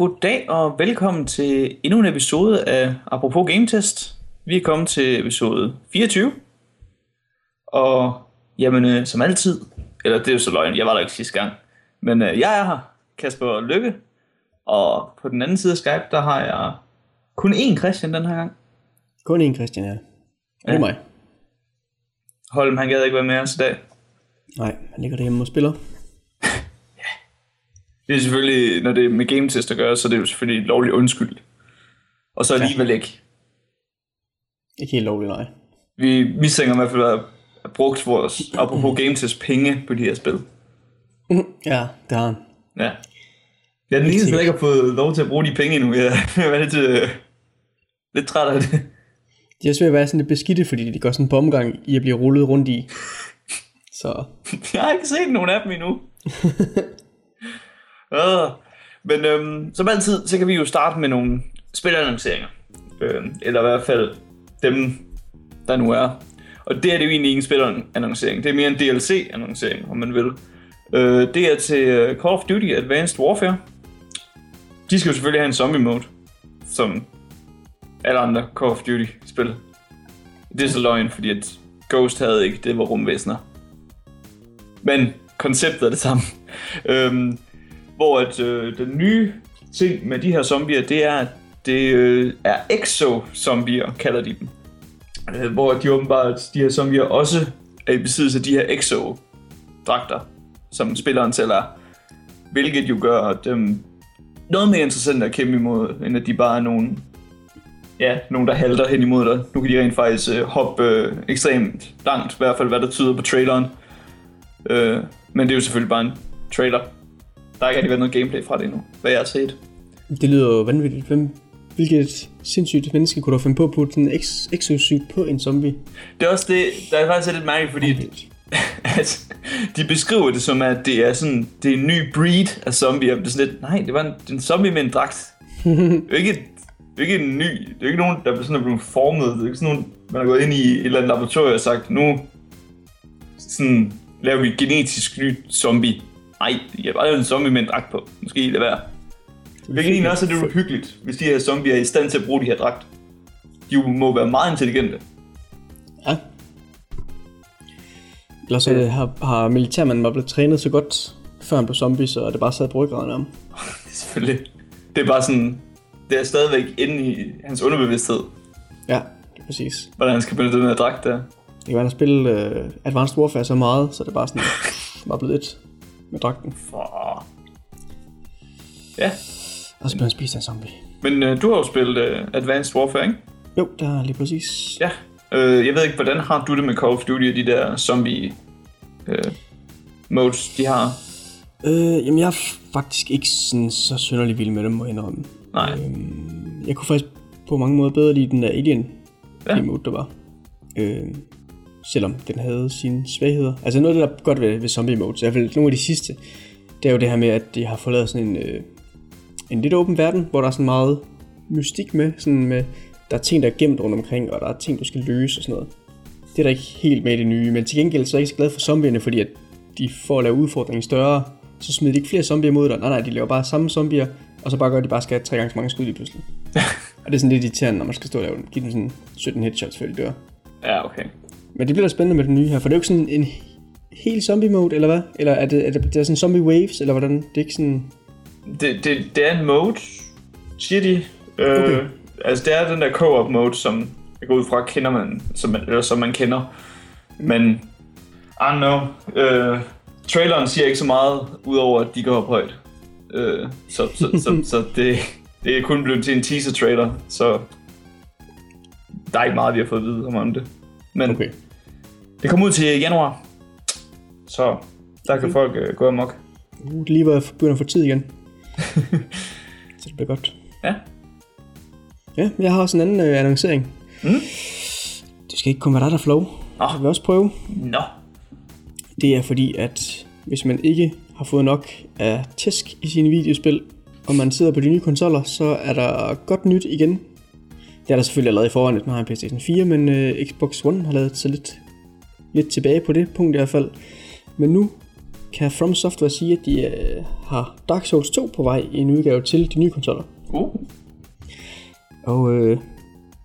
goddag og velkommen til endnu en episode af Apropos Game Test. Vi er kommet til episode 24. Og jamen, øh, som altid, eller det er jo så løgn, jeg var der ikke sidste gang, men øh, jeg er her, Kasper Lykke, og på den anden side af Skype, der har jeg kun én Christian den her gang. Kun en Christian, ja. Det Ja. er mig. Holm, han gad ikke være med os i dag. Nej, han ligger derhjemme og spiller. Det er selvfølgelig, når det er med game test at gøre, så er det jo selvfølgelig lovligt undskyld. Og så alligevel ikke. Ikke helt lovligt, nej. Vi mistænker i hvert fald at brugt vores, apropos game test, penge på de her spil. Ja, det har han. Ja. Jeg er den eneste, der ikke har fået lov til at bruge de penge endnu. Jeg er lidt, øh, lidt træt af det. De er svært at være sådan lidt beskidte, fordi de går sådan på omgang i at blive rullet rundt i. Så Jeg har ikke set nogen af dem endnu. uh, men øhm, som altid, så kan vi jo starte med nogle spilannonceringer. Øh, eller i hvert fald dem, der nu er. Og det er det jo egentlig ikke en spilannoncering. Det er mere en DLC-annoncering, om man vil. Øh, det er til øh, Call of Duty Advanced Warfare. De skal jo selvfølgelig have en zombie mode, som alle andre Call of Duty-spil. Det er så løgn, fordi at Ghost havde ikke, det var rumvæsener. Men konceptet er det samme. øhm, hvor at, øh, den nye ting med de her zombier, det er, at det øh, er exo-zombier, kalder de dem. Øh, hvor de åbenbart, de her zombier også er i besiddelse af de her exo-dragter, som spilleren selv er. Hvilket jo gør dem øhm, noget mere interessant at kæmpe imod, end at de bare er nogen, ja, nogen der halter hen imod dig. Nu kan de rent faktisk øh, hoppe øh, ekstremt langt, i hvert fald hvad der tyder på traileren. Øh, men det er jo selvfølgelig bare en trailer. Der har ikke rigtig været noget gameplay fra det endnu, hvad jeg har set. det lyder jo vanvittigt. Hvem, hvilket sindssygt menneske kunne du finde på at putte en ex- exosuit på en zombie? Det er også det, der er faktisk lidt mærkeligt, fordi at de beskriver det som, at det er sådan, det er en ny breed af zombier. Det er sådan lidt, nej, det var en, det en zombie med en dragt. det er ikke, det er ikke en ny, det er ikke nogen, der er sådan er blevet formet. Det er ikke sådan nogen, man har gået ind i et eller andet laboratorium og sagt, nu sådan, laver vi et genetisk ny zombie. Nej, jeg har bare lavet en zombie med en dragt på. Måske lade være. Hvilket egentlig også er lidt uhyggeligt, hvis de her zombier er i stand til at bruge de her dragt. De må være meget intelligente. Ja. Eller så øh, har, har militærmanden bare blevet trænet så godt, før han blev zombie, så det bare sad. Det er selvfølgelig. Det er bare sådan, det er stadigvæk inde i hans underbevidsthed, Ja, det præcis. hvordan han skal benytte den her dragt der. Det kan være, at spille uh, Advanced Warfare så meget, så det er bare sådan, bare blevet et med dragten. For... Ja, Og så bliver han spist af en zombie. men øh, du har jo spillet øh, Advanced Warfare, ikke? Jo, det er lige præcis. Ja. Øh, jeg ved ikke, hvordan har du det med Call of Duty og de der zombie øh, modes, de har? Øh, jamen, jeg er faktisk ikke sådan så synderlig vild med dem, må jeg indrømme. Nej. Øhm, jeg kunne faktisk på mange måder bedre lide den der Alien ja. mode, der var. Øh, selvom den havde sine svagheder. Altså noget der er godt ved, ved zombie modes, i hvert fald nogle af de sidste, det er jo det her med, at de har fået lavet sådan en, øh, en lidt åben verden, hvor der er sådan meget mystik med, sådan med, der er ting, der er gemt rundt omkring, og der er ting, du skal løse og sådan noget. Det er der ikke helt med i det nye, men til gengæld så er jeg ikke så glad for zombierne, fordi at de får at lave udfordringen større, så smider de ikke flere zombier mod dig. Nej, nej, de laver bare samme zombier, og så bare gør, at de bare skal have tre gange så mange skud lige pludselig. og det er sådan lidt irriterende, når man skal stå og lave den. Giv dem sådan 17 headshots, før de dør. Ja, okay. Men det bliver da spændende med den nye her, for det er jo ikke sådan en helt zombie mode, eller hvad? Eller er det, er det, det er sådan zombie waves, eller hvordan? Det er ikke sådan... Det, det, det er en mode, siger de. Øh, Okay. Altså, det er den der co-op mode, som jeg går ud fra, kender man, som eller som man kender. Men, I don't know. Øh, traileren siger ikke så meget, udover at de går op højt. Øh, så så, så, så det, det er kun blevet til en teaser-trailer, så der er ikke meget, vi har fået at vide om, om det. Men okay. Det kommer ud til januar, så der kan Okay. folk øh, gå amok. Uh, det lige hvor jeg begynder at få tid igen. så det bliver godt. Ja. Ja, jeg har også en anden øh, annoncering. Mm. Det skal ikke kun være dig, der får lov. Nå. Jeg vil også prøve. Nå, Det er fordi, at hvis man ikke har fået nok af tæsk i sine videospil, og man sidder på de nye konsoller, så er der godt nyt igen. Det er der selvfølgelig allerede i forvejen, at man har en PlayStation 4, men øh, Xbox One har lavet sig lidt, lidt tilbage på det punkt i hvert fald. Men nu kan From Software sige, at de øh, har Dark Souls 2 på vej i en udgave til de nye konsoller. Uh. Og øh,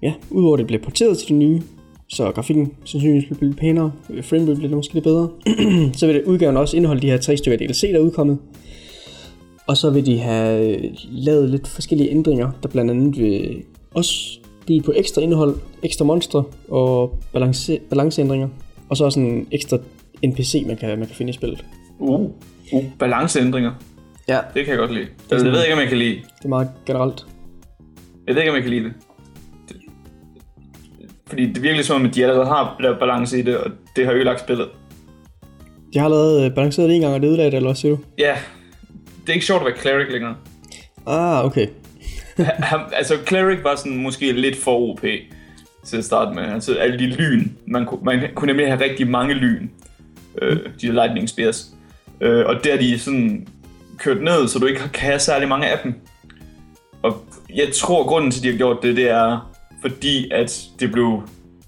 ja, udover det bliver porteret til de nye, så grafikken sandsynligvis vil blive pænere, øh, framerate bliver måske lidt bedre, så vil det udgaven også indeholde de her tre stykker DLC, der er udkommet. Og så vil de have øh, lavet lidt forskellige ændringer, der blandt andet vil også byde på ekstra indhold, ekstra monstre og balance, balanceændringer. Og så også en ekstra NPC, man kan, man kan finde i spillet. Uh. Uh. Balanceændringer. Ja, Det kan jeg godt lide. Altså, jeg ved ikke, om jeg kan lide. det er meget generelt. Jeg ved ikke, om jeg kan lide det. det. Fordi det virker lidt som om, at de allerede har lavet balance i det, og det har ødelagt spillet. De har lavet øh, balanceret det en gang, og det ødelagde det, eller hvad siger du? Ja, det er ikke sjovt at være cleric længere. Ah, okay. Han, altså, cleric var sådan måske lidt for OP til at starte med. Altså, alle de lyn. Man, kunne- man kunne nemlig have rigtig mange lyn. Øh, de lightning spears. Øh, og der er de sådan kørt ned, så du ikke kan have særlig mange af dem. Og jeg tror, grunden til, at de har gjort det, det er, fordi at det blev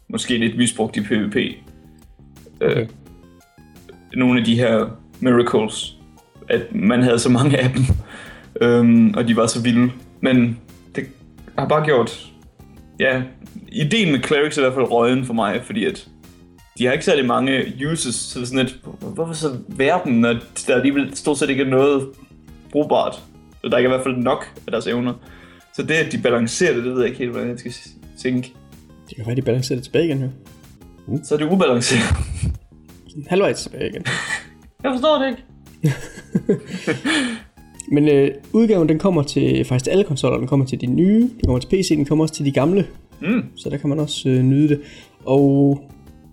måske lidt misbrugt i PvP. okay. Øh, nogle af de her miracles, at man havde så mange af dem, øhm, og de var så vilde. Men det har bare gjort, ja, ideen med clerics er i hvert fald røgen for mig, fordi at de har ikke særlig mange uses, så det er sådan lidt, hvorfor så være dem, når der alligevel stort set ikke er noget brugbart. Og der er ikke i hvert fald nok af deres evner. Så det, at de balancerer det, det ved jeg ikke helt, hvordan jeg skal tænke. Det kan være, de balancerer det tilbage igen, jo. Så er det ubalanceret. Halvvejs tilbage igen. Jeg forstår det ikke. Men øh, udgaven, den kommer til faktisk til alle konsoller. Den kommer til de nye, den kommer til PC, den kommer også til de gamle. Mm. Så der kan man også øh, nyde det. Og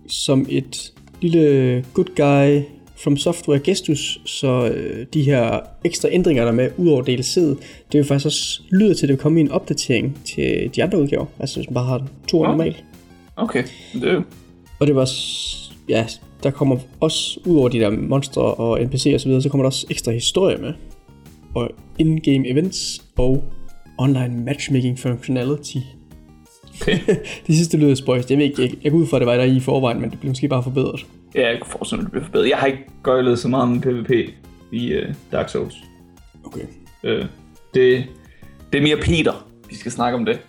som et lille good guy from software gestus, så øh, de her ekstra ændringer, der er med ud over DLC'et, det er jo faktisk også lyder til, at det vil komme i en opdatering til de andre udgaver. Altså hvis man bare har to Nå. normalt. Okay, det er jo... Og det var, ja, der kommer også, ud over de der monstre og NPC og så videre, så kommer der også ekstra historie med. Og in-game events og online matchmaking functionality. Okay. Det sidste lyder spøjst. Jeg ved ikke, jeg, jeg går ud fra, at det var der i forvejen, men det bliver måske bare forbedret. Ja, jeg kan forestille mig, det bliver forbedret. Jeg har ikke gøjlet så meget med PvP i uh, Dark Souls. Okay. Uh, det, det er mere Peter, vi skal snakke om det.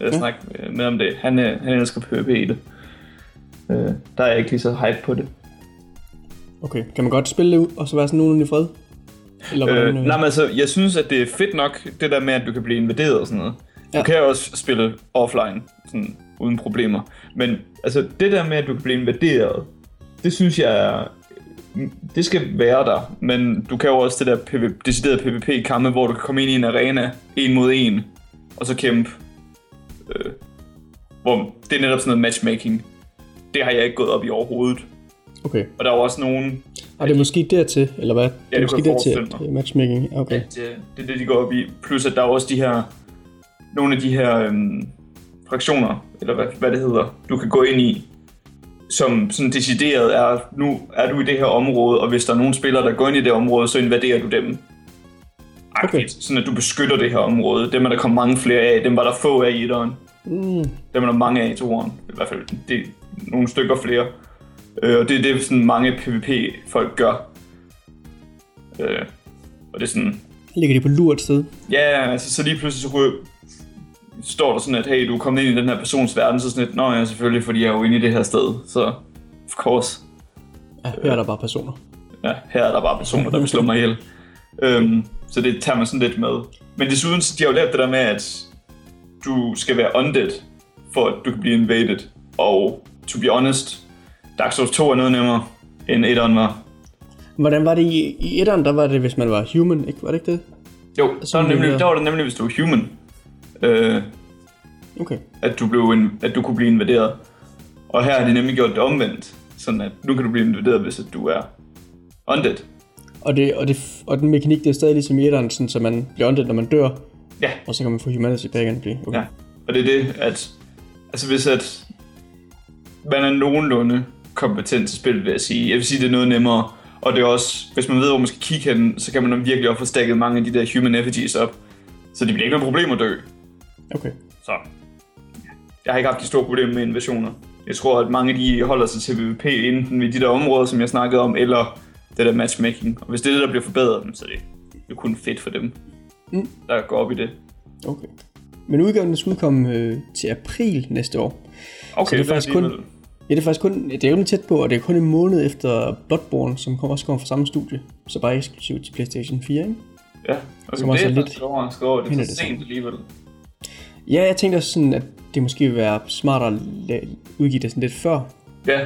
Jeg Ja. snakke med, med om det. Han, øh, han elsker PvP i det. Uh, der er jeg ikke lige så hype på det. Okay, kan man godt spille det ud, og så være sådan nogenlunde i fred? Eller hvordan? Øh, Øh, nej, men altså, jeg synes, at det er fedt nok, det der med, at du kan blive invaderet og sådan noget. Ja. Du kan også spille offline, sådan, uden problemer. Men altså, det der med, at du kan blive invaderet, det synes jeg er... Det skal være der, men du kan jo også det der PV, deciderede PvP-kampe, hvor du kan komme ind i en arena, en mod en, og så kæmpe. Øh, hvor det er netop sådan noget matchmaking. Det har jeg ikke gået op i overhovedet. Okay. Og der er jo også nogen, Og det er måske dertil, eller hvad? det er det måske dertil, at matchmaking. Ja, Okay. at øh, det er det, de går op i. Plus at der er også de her, nogle af de her øhm, fraktioner, eller hvad, hvad det hedder, du kan gå ind i, som sådan decideret er, nu er du i det her område, og hvis der er nogen spillere, der går ind i det område, så invaderer du dem. Okay. Okay. Sådan at du beskytter det her område. Dem er der kommet mange flere af, dem var der få af i etteren. Mm, Dem er der mange af i toeren. I hvert fald det, nogle stykker flere. Øh, og det er det, sådan mange PvP-folk gør. Øh, og det er sådan, ligger de på lur et sted? Ja, altså så lige pludselig så kunne, står der sådan, at hey, du er kommet ind i den her persons verden, så sådan lidt, nå ja, selvfølgelig, fordi jeg er jo inde i det her sted, så of course, Ja, her er der bare personer. ja, her er der bare personer, der vil slå mig ihjel. Øhm, så det tager man sådan lidt med. Men desuden, de har jo lært det der med, at du skal være undead, for at du kan blive invaded. Og to be honest, Dark Souls 2 er noget nemmere, end 1'eren var. Hvordan var det i, i etteren, der var det, hvis man var human, ikke? Var det ikke det? Jo, så er det nemlig, der var det nemlig, hvis du er human. Øh, Okay. at du, blev en, at du kunne blive invaderet. Og her har de nemlig gjort det omvendt. Sådan at nu kan du blive invaderet, hvis at du er undead. Og, det, og, det, og den mekanik, det er stadig ligesom i etteren, sådan, så man bliver undead, når man dør, Ja, og så kan man få humanity back and blive. Okay. ja. Og det er det, at... Altså hvis at man er nogenlunde kompetent til spillet, vil jeg sige. Jeg vil sige, det er noget nemmere. Og det er også, hvis man ved, hvor man skal kigge hen, så kan man virkelig også få stakket mange af de der human effigies op. Så det bliver ikke noget problem at dø. okay. Så jeg har ikke haft de store problemer med invasioner. Jeg tror, at mange af de holder sig til PvP enten ved de der områder, som jeg snakkede om, eller det der matchmaking. Og hvis det er det, der bliver forbedret, så er det jo kun fedt for dem, Mm. der går op i det. Okay. Men udgaven skal udkomme øh, til april næste år. Okay, Så det er faktisk kun- Ja, det er faktisk kun, det er rimelig tæt på, og det er kun en måned efter Bloodborne, som kommer, også kommer fra samme studie. Så bare eksklusivt til PlayStation 4, ikke? Ja, okay, Som det også er lidt overrasket over, det er så sent alligevel. Ja, jeg tænkte også sådan, at det måske ville være smartere at udgive det sådan lidt før. Ja,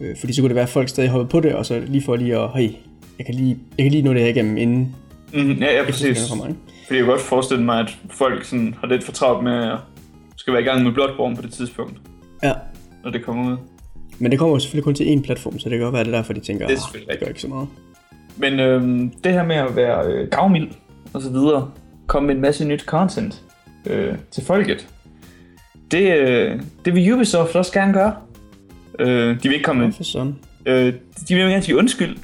Øh, fordi så kunne det være, at folk stadig hoppede på det, og så lige for lige at, hey, jeg kan lige, jeg kan lige nå det her igennem, inden mm, ja, ja, præcis. kommer, ikke? Fordi jeg kan godt forestille mig, at folk sådan har lidt for travlt med at skal være i gang med Bloodborne på det tidspunkt, Ja, når det kommer ud. men det kommer jo selvfølgelig kun til én platform, så det kan godt være, det er derfor, de tænker, Det er "Ah, selvfølgelig det gør ikke så meget. Men øhm, det her med at være øh, gavmild og så videre, komme med en masse nyt content øh, til folket, det, øh, det vil Ubisoft også gerne gøre. Øh, de vil ikke komme med, sådan. øh, de vil gerne sige undskyld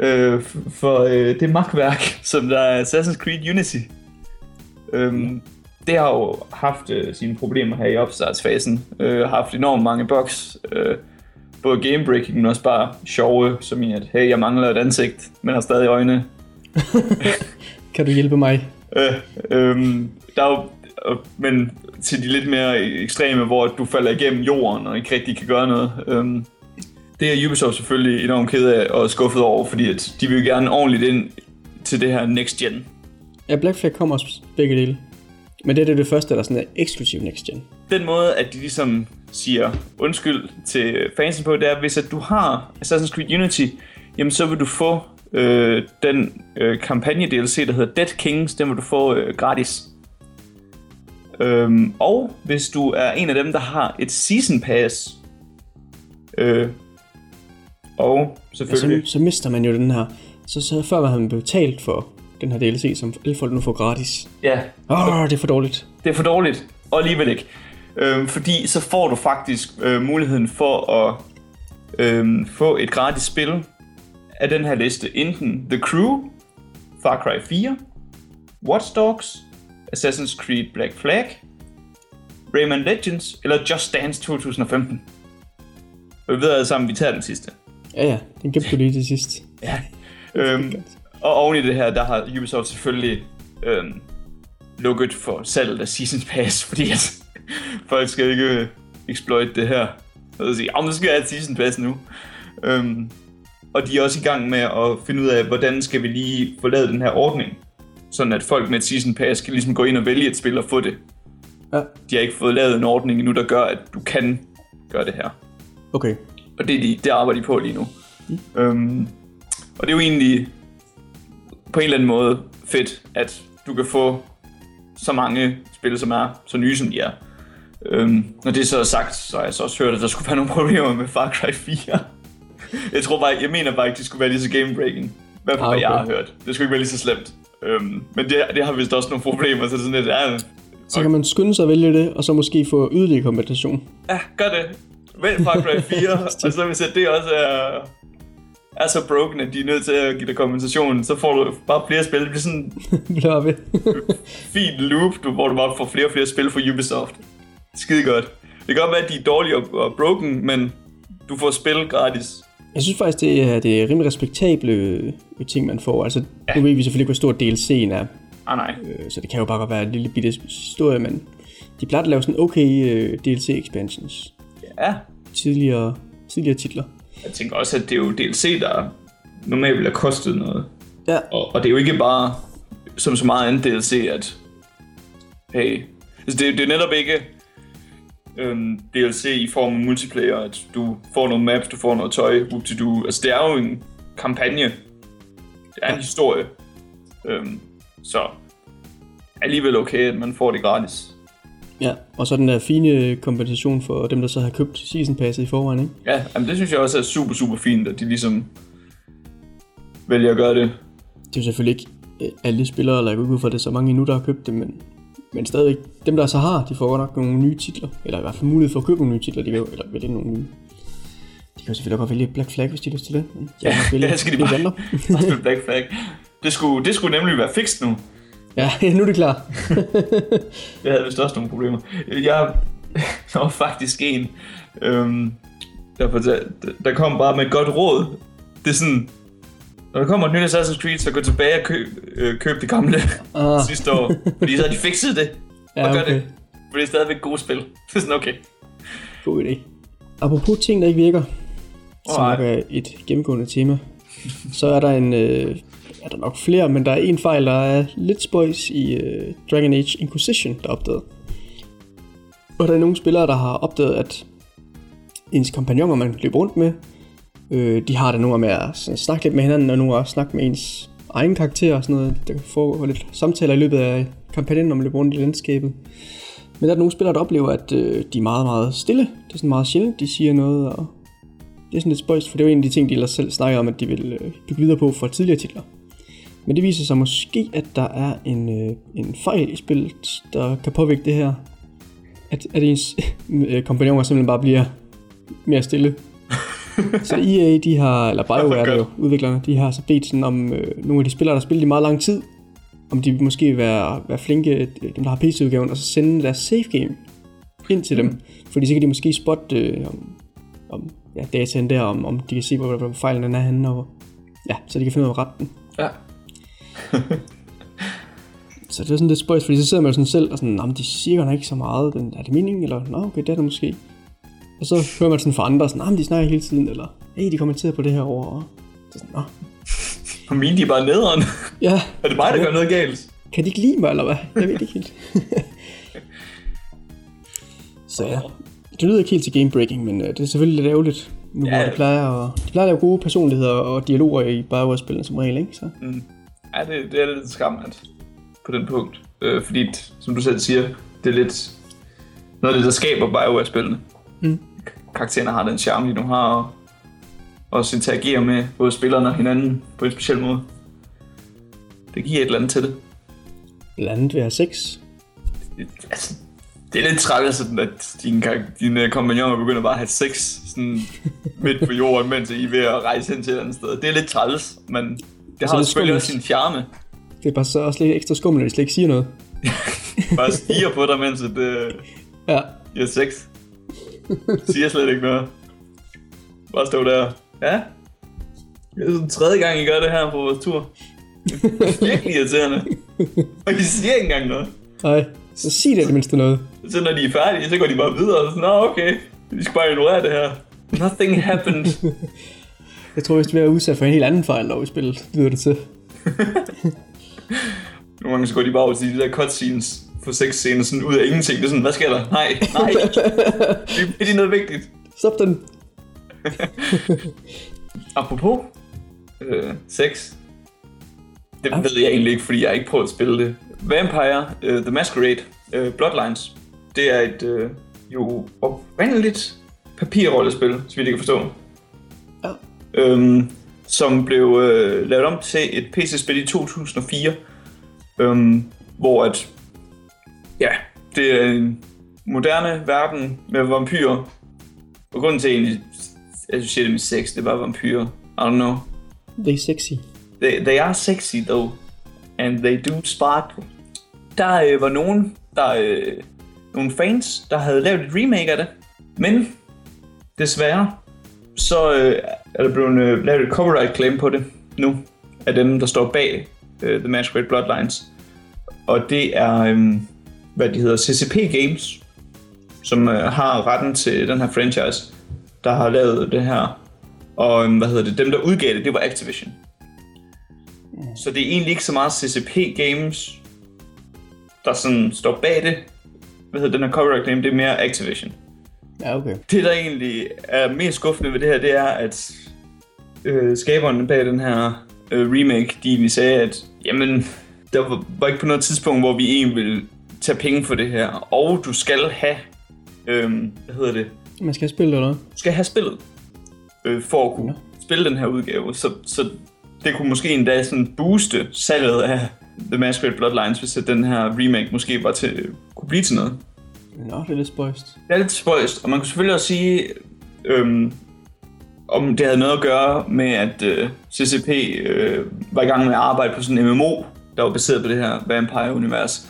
øh, for øh, det magtværk, som der er Assassin's Creed Unity. Øhm, det har jo haft øh, sine problemer her i opstartsfasen. Øh, har haft enormt mange bugs. Øh, både gamebreaking, men også bare sjove, som i at, hey, jeg mangler et ansigt, men har stadig øjne. Kan du hjælpe mig? Øh, øhm, der er jo, øh, men til de lidt mere ekstreme, hvor du falder igennem jorden og ikke rigtig kan gøre noget. Øhm, det er Ubisoft selvfølgelig enormt ked af og skuffet over, fordi at de vil gerne ordentligt ind til det her next gen. Ja, Black Flag kommer også begge dele. Men det er det, første, der sådan er eksklusiv next gen. Den måde, at de ligesom siger undskyld til fansen på, det er, hvis at du har Assassin's Creed Unity, jamen så vil du få øh, den øh, kampagne-DLC, der hedder Dead Kings, den vil du få øh, gratis. Øhm, og hvis du er en af dem, der har et Season Pass, øh, og Så, selvfølgelig... så mister man jo den her. Så, så før var han betalt for den her DLC, som alle folk nu får gratis. Ja, Åh, oh, det er for dårligt. Det er for dårligt, og alligevel ikke. Øhm, fordi så får du faktisk øh, muligheden for at øh, få et gratis spil af den her liste. Enten The Crew, Far Cry 4, Watch Dogs, Assassin's Creed Black Flag, Rayman Legends eller Just Dance 2015. Og vi ved alle sammen, at vi tager den sidste. Ja, ja, den gemte du lige til sidst. Ja. Øhm, og oven i det her, der har Ubisoft selvfølgelig øhm, lukket for salget af Seasons Pass, fordi at folk skal ikke øh, exploit det her. Og så sige, om skal jeg have Season Pass nu. Øhm, og de er også i gang med at finde ud af, hvordan skal vi lige få lavet den her ordning. Sådan at folk med et Season Pass kan ligesom gå ind og vælge et spil og få det. Ja, De har ikke fået lavet en ordning endnu, der gør, at du kan gøre det her. okay. Og det, er de, det arbejder de på lige nu. Mm. Øhm, og det er jo egentlig på en eller anden måde fedt, at du kan få så mange spil, som er så nye, som de er. Øhm, når det så er sagt, så har jeg så også hørt, at der skulle være nogle problemer med Far Cry 4. jeg tror bare, jeg mener bare ikke, det skulle være lige så game-breaking. Hvad Ah, hvad jeg okay. har hørt. Det skulle ikke være lige så slemt. Øhm, men det, det har vist også nogle problemer, så det er sådan lidt, ja, Så kan man skynde sig at vælge det, og så måske få yderligere kompensation. Ja, gør det. Vælg Far Cry 4, og så hvis det også er, er så broken, at de er nødt til at give dig kompensation, så får du bare flere spil. Det bliver sådan en fin loop, du, hvor du bare får flere og flere spil fra Ubisoft. Skide godt. Det kan godt være, at de er dårlige og, og broken, men du får spil gratis. Jeg synes faktisk, det er, det er rimelig respektable øh, ting, man får. Altså, ja. nu ved vi selvfølgelig ikke, hvor stor DLC'en er, Ah nej. øh, så det kan jo bare være en lille bitte historie, men de plejer at lave sådan okay øh, DLC-expansions. Ja, Tidligere, tidligere titler. Jeg tænker også, at det er jo DLC, der normalt ville have kostet noget. Ja, Og, og det er jo ikke bare som så meget andet DLC, at hey, altså det, det er netop ikke øhm, DLC i form af multiplayer, at du får nogle maps, du får noget tøj, up til du. Altså det er jo en kampagne. Det er en historie. Øhm, så alligevel okay, at man får det gratis. Ja. Og så den der fine kompensation for dem, der så har købt Season Passet i forvejen, ikke? Ja, jamen det synes jeg også er super, super fint, at de ligesom vælger at gøre det. Det er jo selvfølgelig ikke øh, alle spillere, eller jeg går ud fra, det er så mange endnu, der har købt det, men, men stadigvæk, dem der så har, de får godt nok nogle nye titler, eller i hvert fald mulighed for at købe nogle nye titler, de kan jo, eller vælge nogle nye. De kan jo selvfølgelig godt vælge Black Flag, hvis de har lyst til det. men Ja, det skal de bare. Bare spille Black Flag. Det skulle, det skulle nemlig være fikst nu. Ja, nu er det klar. Jeg havde vist også nogle problemer. Jeg der var faktisk en, øhm, der, fortalte, der kom bare med et godt råd Det er sådan, når der kommer et nyt Assassin's Creed, så gå tilbage og køb, øh, køb det gamle Ah, sidste år. Fordi så har de fikset det, ja, og gør okay. det. For det er stadigvæk gode spil. Det er sådan, okay. God idé. Apropos ting, der ikke virker, som Alright. nok er et gennemgående tema, så er der en, øh, er der nok flere, men der er en fejl, der er lidt spøjs i øh, Dragon Age Inquisition, der er opdaget. Og der er nogle spillere, der har opdaget, at ens kompagnoner, man løber rundt med, øh, de har det nogle med at sådan snakke lidt med hinanden, og nogle at snakke med ens egen karakter og sådan noget. Der kan foregå lidt samtaler i løbet af kampagnen, når man løber rundt i landskabet. Men der er nogle spillere, der oplever, at øh, de er meget, meget stille. Det er sådan meget sjældent, de siger noget, og det er sådan lidt spøjst, for det er en af de ting, de ellers selv snakker om, at de vil øh, bygge videre på for tidligere titler. Men det viser sig måske, at der er en, øh, en fejl i spillet, der kan påvirke det her. At, at ens øh, kompagnoner simpelthen bare bliver mere stille. så EA, de har, eller BioWare, er jo udviklerne, de har så bedt sådan om øh, nogle af de spillere, der har spillet i meget lang tid, om de vil måske være, være flinke, øh, dem der har PC-udgaven, og så sende deres save game ind til dem. Fordi så kan de måske spotte øh, om, om ja, dataen der, om, om de kan se, hvor, hvor fejlen den er henne, og ja, så de kan finde ud af at rette den. Ja. Så det er sådan lidt spøjs, fordi så sidder man sådan selv og sådan, "Nå, de siger ikke så meget, men er det meningen, eller nå okay, det er det måske. Og så hører man sådan fra andre, sådan, "Nå, de snakker hele tiden, eller hey, de kommenterer på det her over, og så sådan, nå, Og mine, de er bare nederen. ja, er det mig, der gør noget galt? kan de ikke lide mig, eller hvad? Jeg ved det ikke helt. så ja, det lyder ikke helt til gamebreaking, men uh, det er selvfølgelig lidt ærgerligt, nu Ja. hvor de plejer, at, de plejer at lave gode personligheder og dialoger i BioWare-spillene som regel, ikke? Så, Mm. Ja, det, det er lidt skræmmende på den punkt. Øh, fordi, som du selv siger, det er lidt noget af det, der skaber BioWare-spillene. Mm. Karaktererne har den charme, de nu har, og også interagerer med både spillerne og hinanden på en speciel måde. Det giver et eller andet til det. blandt andet ved at have sex. Det- Altså, det er lidt træls, sådan, at dine, dine kompagnoner begynder bare at have sex sådan midt på jorden, mens I er ved at rejse hen til et andet sted. Det er lidt træls, men det har det selvfølgelig også sin charme. Det er bare så også lidt ekstra skummelt, at de slet ikke siger noget. Bare stiger på dig, mens at, øh, Ja, I har sex. Siger slet ikke noget. Bare stå der. Ja. Det er sådan tredje gang, I gør det her på vores tur. Det er Virkelig irriterende. Og I siger ikke engang noget. nej, så sig det det mindste noget. Så når de er færdige, så går de bare videre. Og sådan, Nå, okay. Vi skal bare ignorere det her. Nothing happened. Jeg tror, hvis vi er udsat for en helt anden fejl, når vi spillet, lyder det til. Nogle gange så går de bare over til de der cutscenes for sexscener sådan ud af ingenting. Det er sådan, hvad sker der? Nej, nej. Det er det noget vigtigt. Stop den. Apropos øh, sex. Det Ja. ved jeg egentlig ikke, fordi jeg har ikke prøvet at spille det. Vampire uh, The Masquerade uh, Bloodlines. Det er et uh, jo oprindeligt papirrollespil, så vidt jeg kan forstå. Øhm, som blev uh, lavet om til et PC-spil i 2004. Øhm, hvor at, ja, det er en moderne verden med vampyrer. Og grunden til egentlig, jeg synes, det med sex, det er bare vampyrer. I don't know. Er sexy. They, they are sexy though, and they do sparkle. Der øh, var nogen, der øh, nogle fans, der havde lavet et remake af det, men desværre så øh, er der blevet øh, lavet et copyright claim på det nu af dem, der står bag øh, The Masquerade Bloodlines, og det er øh, hvad de hedder CCP Games, som øh, har retten til den her franchise, der har lavet det her. Og øh, hvad hedder det? Dem, der udgav det, det var Activision. Så det er egentlig ikke så meget CCP Games, der sådan står bag det. Hvad hedder den her copyright claim? Det er mere Activision. Ja, okay. Det, der egentlig er mest skuffende ved det her, det er, at øh, skaberne bag den her øh, remake, de egentlig sagde, at jamen, der var, var ikke på noget tidspunkt, hvor vi egentlig ville tage penge for det her. Og du skal have, øh, hvad hedder det, Man skal spille eller noget. du skal have spillet, øh, for at kunne Nå. spille den her udgave. Så, så det kunne måske endda sådan booste salget af The Masquerade Bloodlines, hvis den her remake måske var til, kunne blive til noget. Nå, det er lidt spøjst. Det er lidt spøjst, og man kunne selvfølgelig også sige, øhm, om det havde noget at gøre med, at øh, CCP øh, var i gang med at arbejde på sådan en MMO, der var baseret på det her Vampire-univers.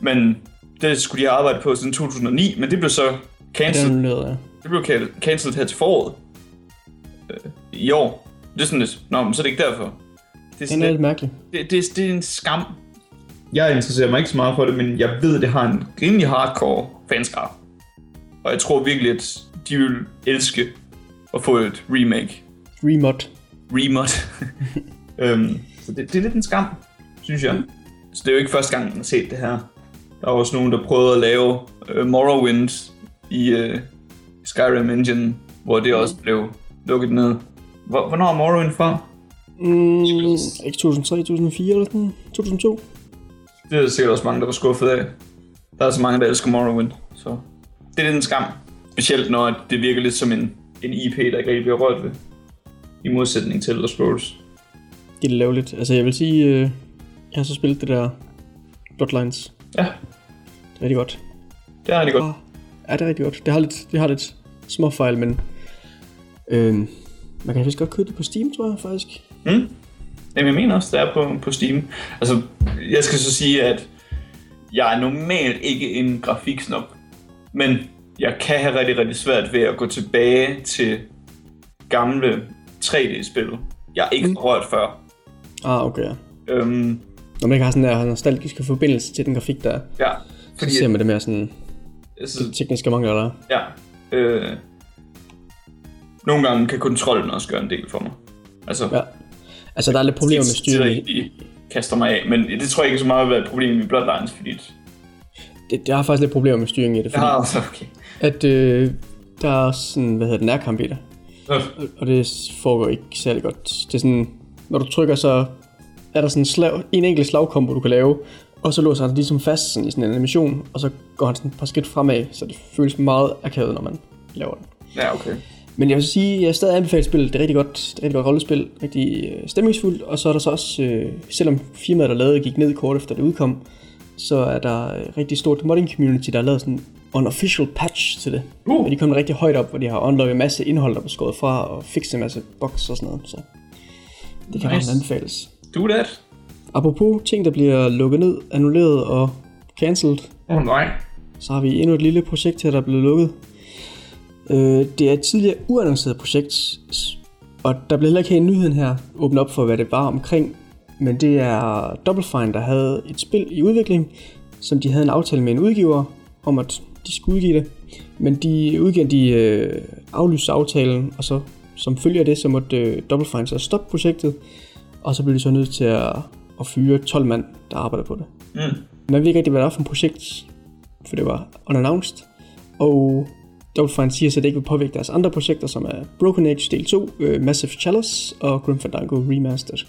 Men det skulle de have arbejdet på siden 2009, men det blev så Det cancelled lyder, ja. det blev can- cancelled her til foråret øh, i år. Det er sådan lidt, nå, men så er det ikke derfor. Det er, sådan er lidt, lidt mærkelig. det, det, det er en skam. Jeg interesserer mig ikke så meget for det, men jeg ved, at det har en rimelig hardcore fanskab. Og jeg tror virkelig, at de vil elske at få et remake. Remod. Remod. øhm, så det, det er lidt en skam, synes jeg. Så det er jo ikke første gang, man har set det her. Der var også nogen, der prøvede at lave uh, Morrowind i uh, Skyrim Engine, hvor det også blev lukket ned. Hvor, hvornår er Morrowind fra? Mm, ikke 2003, 2004 eller sådan 2002? Det er der sikkert også mange, der var skuffet af. Der er så mange, der elsker Morrowind. Så det er lidt en skam. Specielt når det virker lidt som en, en IP, der ikke rigtig bliver rørt ved. I modsætning til Elder Scrolls. Det er lavligt. Altså jeg vil sige, øh, jeg har så spillet det der Bloodlines. Ja, Det er rigtig godt. det er rigtig godt. Ah, Ja, det er rigtig godt. Det har lidt, det har lidt små fejl, men øh, man kan vist godt købe det på Steam, tror jeg faktisk. Mm. Jamen, jeg mener også, det er på, på Steam. Altså, jeg skal så sige, at jeg er normalt ikke en grafiksnop, men jeg kan have rigtig, rigtig svært ved at gå tilbage til gamle 3D-spil. Jeg ikke mm. rørt før. Ah, okay. Øhm, Når man ikke har sådan der nostalgiske forbindelse til den grafik, der er, ja, så fordi ser man det mere sådan altså, tekniske mangler, der er. ja, øh, nogle gange kan kontrollen også gøre en del for mig. Altså, Ja. Altså, der er lidt problemer med tit, de kaster mig af, men det tror jeg ikke så meget vil være et problem i Bloodlines, fordi Det, det har faktisk lidt problemer med styringen i det, jeg fordi har altså, okay. at øh, der er sådan, hvad hedder det, nærkamp i det. Så, Og- Og det foregår ikke særlig godt. Det er sådan, når du trykker, så er der sådan en, slag, en enkelt slagkombo, du kan lave, og så låser han ligesom fast sådan, i sådan en animation, og så går han sådan et par skridt fremad, så det føles meget akavet, når man laver det. ja, okay. Men jeg vil sige, at jeg stadig anbefaler spillet. Det er rigtig godt, det er rigtig godt rollespil, rigtig øh, stemningsfuldt, og så er der så også, øh, selvom firmaet, der lavede, gik ned kort efter det udkom, så er der øh, rigtig stort modding community, der har lavet sådan en unofficial patch til det. Uh. Og de kom rigtig højt op, hvor de har unlocket en masse indhold, der er skåret fra, og fikset en masse bugs og sådan noget. Så det kan Nice. anbefales. Do that. Apropos ting, der bliver lukket ned, annulleret og cancelled, Oh nej. så har vi endnu et lille projekt her, der er blevet lukket. Øh, det er et tidligere uannonceret projekt, og der blev heller ikke her i nyheden her åbnet op for, hvad det var omkring. Men det er Double Fine, der havde et spil i udvikling, som de havde en aftale med en udgiver om, at de skulle udgive det. Men de udgiver de øh, aflyste aftalen, og så som følger det, så måtte øh, Double Fine så stoppe projektet, og så blev de så nødt til at, at fyre 12 mand, der arbejder på det. Mm. Man ved ikke rigtig, hvad det var for et projekt, for det var unannounced. Og Double Fine siger så, at det ikke vil påvirke deres andre projekter, som er Broken Age del 2, uh, Massive Chalice og Grim Fandango Remastered.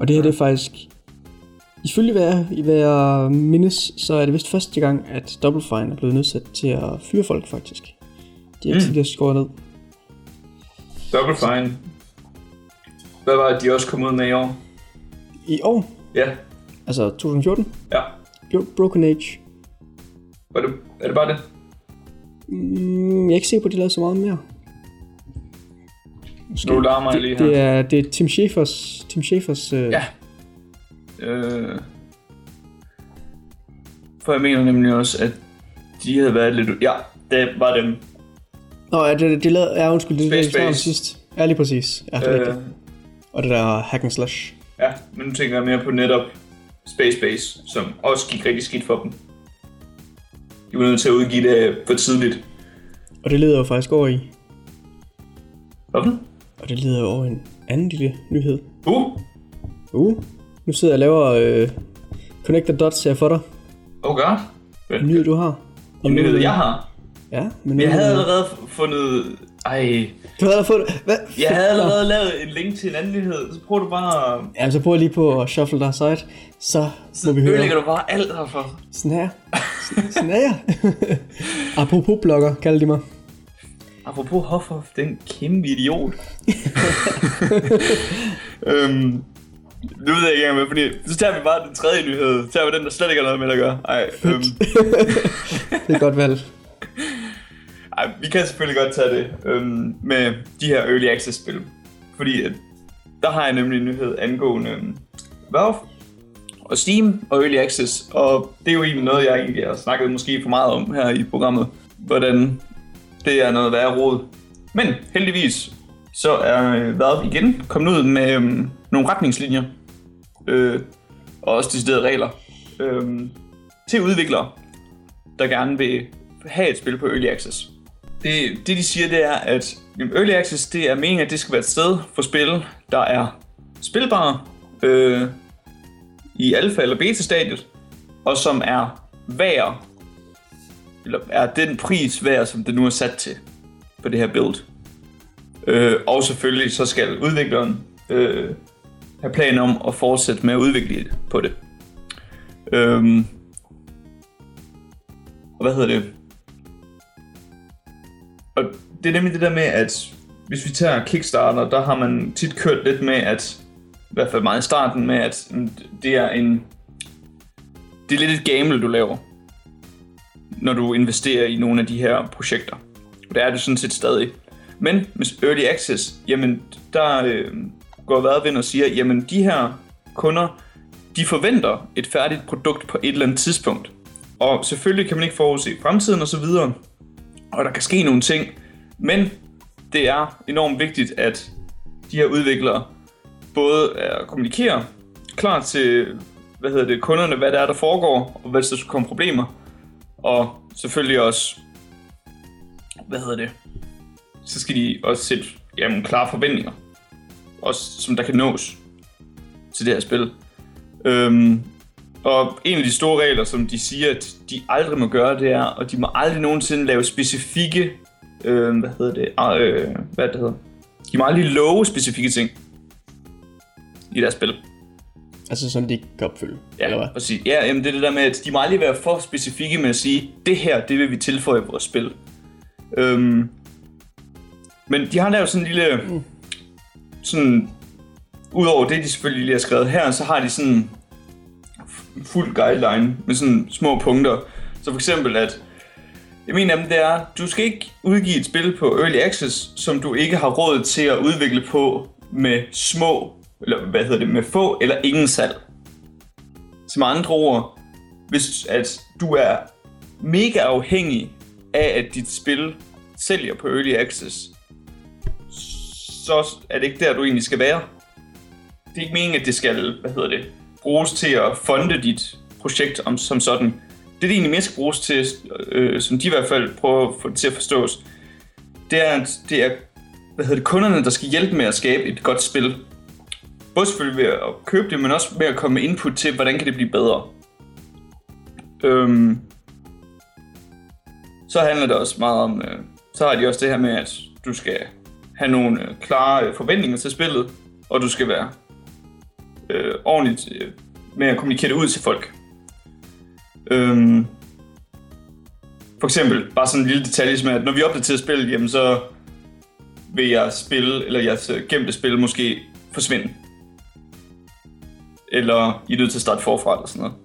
Og det her det er faktisk, ifølge hvad jeg, hvad jeg mindes, så er det vist første gang, at Double Fine er blevet nødsat til at fyre folk faktisk. De er ikke Mm. tidligere skåret ned. Double fine. Hvad var det, de også kom ud med i år? I år, Ja. altså 2014, Ja. Bro- Broken Age. Var det, er det bare det? Mm, jeg er ikke sikker på, at de lavede så meget mere. Måske. Nu larmer jeg lige det, her. det, er, det er Tim Schafers, Tim Schafers øh, Ja. Øh, for jeg mener nemlig også, at de havde været lidt... Ja, det var dem. Nå, ja, det, det lavede, ja, undskyld, det det, Space Base. sidst. Ja, lige præcis. Ja, det er Øh, rigtigt. Og det der hack and slash. ja, men nu tænker jeg mere på netop Space Base, som også gik rigtig skidt for dem. De var nødt til at udgive det for tidligt. Og det leder jo faktisk over i, Hvorfor? Og det leder over en anden lille nyhed. Uh, Uh, nu sidder jeg og laver øh, Connect the Dots her for dig. oh god. En nyhed, du har. En nyhed, jeg har. Ja, men nu, Jeg havde allerede fundet... Ej, Du havde fået Hvad? jeg havde allerede lavet en link til en anden nyhed. Så prøver du bare... at- Ja, så prøver jeg lige på at shuffle dig side. Så må Så vi høre. ødelægger du bare alt herfor. Sådan her. Sådan- er jeg. Apropos blogger, kalder de mig. Apropos Hofhoff, den kæmpe idiot. øhm, nu ved jeg ikke engang hvad, fordi så tager vi bare den tredje nyhed. Så tager vi den, der slet ikke har noget med at gøre. Ej, øhm, Det er godt valgt. ej, vi kan selvfølgelig godt tage det øhm, med de her Early Access-spil. Fordi at, der har jeg nemlig en nyhed angående øhm, Valve og Steam og Early Access. Og det er jo egentlig noget, jeg egentlig har snakket måske for meget om her i programmet. Hvordan det er noget værre råd. Men heldigvis, så er øh, været igen kommet ud med øh, nogle retningslinjer, øh, og også deciderede regler, øh, til udviklere, der gerne vil have et spil på Early Access. Det, det de siger, det er, at jamen, Early Access, det er meningen, at det skal være et sted for spil, der er spilbare øh, i alfa- eller beta-stadiet, og som er værd, eller er den pris værd, som det nu er sat til på det her build. Øh, og selvfølgelig så skal udvikleren øh, have plan om at fortsætte med at udvikle på det. Øhm, og hvad hedder det? Og det er nemlig det der med, at hvis vi tager Kickstarter, der har man tit kørt lidt med, at i hvert fald meget i starten med, at mm, det er en det er lidt et gamble, du laver, når du investerer i nogle af de her projekter. Og det er det sådan set stadig. Men med Early Access, jamen der øh, går Valve og siger, jamen de her kunder, de forventer et færdigt produkt på et eller andet tidspunkt. Og selvfølgelig kan man ikke forudse fremtiden osv., og, og der kan ske nogle ting, men det er enormt vigtigt, at de her udviklere både er kommunikerer klar til hvad hedder det, kunderne, hvad der er, der foregår, og hvis der skulle komme problemer. Og selvfølgelig også, hvad hedder det, så skal de også sætte jamen, klare forventninger, også som der kan nås til det her spil. Øhm, og en af de store regler, som de siger, at de aldrig må gøre, det er, og de må aldrig nogensinde lave specifikke, øh, hvad hedder det, ah, øh, hvad det hedder, de må aldrig love specifikke ting i deres spil. Altså som de ikke kan opfylde, Ja, eller hvad? præcis. Ja, jamen det er det der med, at de må aldrig være for specifikke med at sige, det her, det vil vi tilføje i vores spil. Øhm, men de har lavet sådan en lille, mm. sådan, udover det, de selvfølgelig lige har skrevet her, så har de sådan fuld guideline med sådan små punkter. Så for eksempel, at jeg mener dem, det er, du skal ikke udgive et spil på Early Access, som du ikke har råd til at udvikle på med små, eller hvad hedder det, med få eller ingen salg. Som andre ord, hvis at du er mega afhængig af, at dit spil sælger på Early Access, så er det ikke der, du egentlig skal være. Det er ikke meningen, at det skal, hvad hedder det, bruges til at fonde dit projekt om, som sådan. Det, det egentlig mere skal bruges til, øh, som de i hvert fald prøver at få det til at forstås, det er, at det er hvad hedder det, kunderne, der skal hjælpe med at skabe et godt spil. Både selvfølgelig ved at købe det, men også ved at komme med input til, hvordan kan det blive bedre. Øhm, så handler det også meget om, øh, så har de også det her med, at du skal have nogle øh, klare øh, forventninger til spillet, og du skal være øh, ordentligt øh, med at kommunikere det ud til folk. Øhm, for eksempel, bare sådan en lille detalje som er, at når vi opdaterer spillet, jamen så vil jeg spil, eller jeres øh, gemte spil måske forsvinde. Eller I er nødt til at starte forfra eller sådan noget.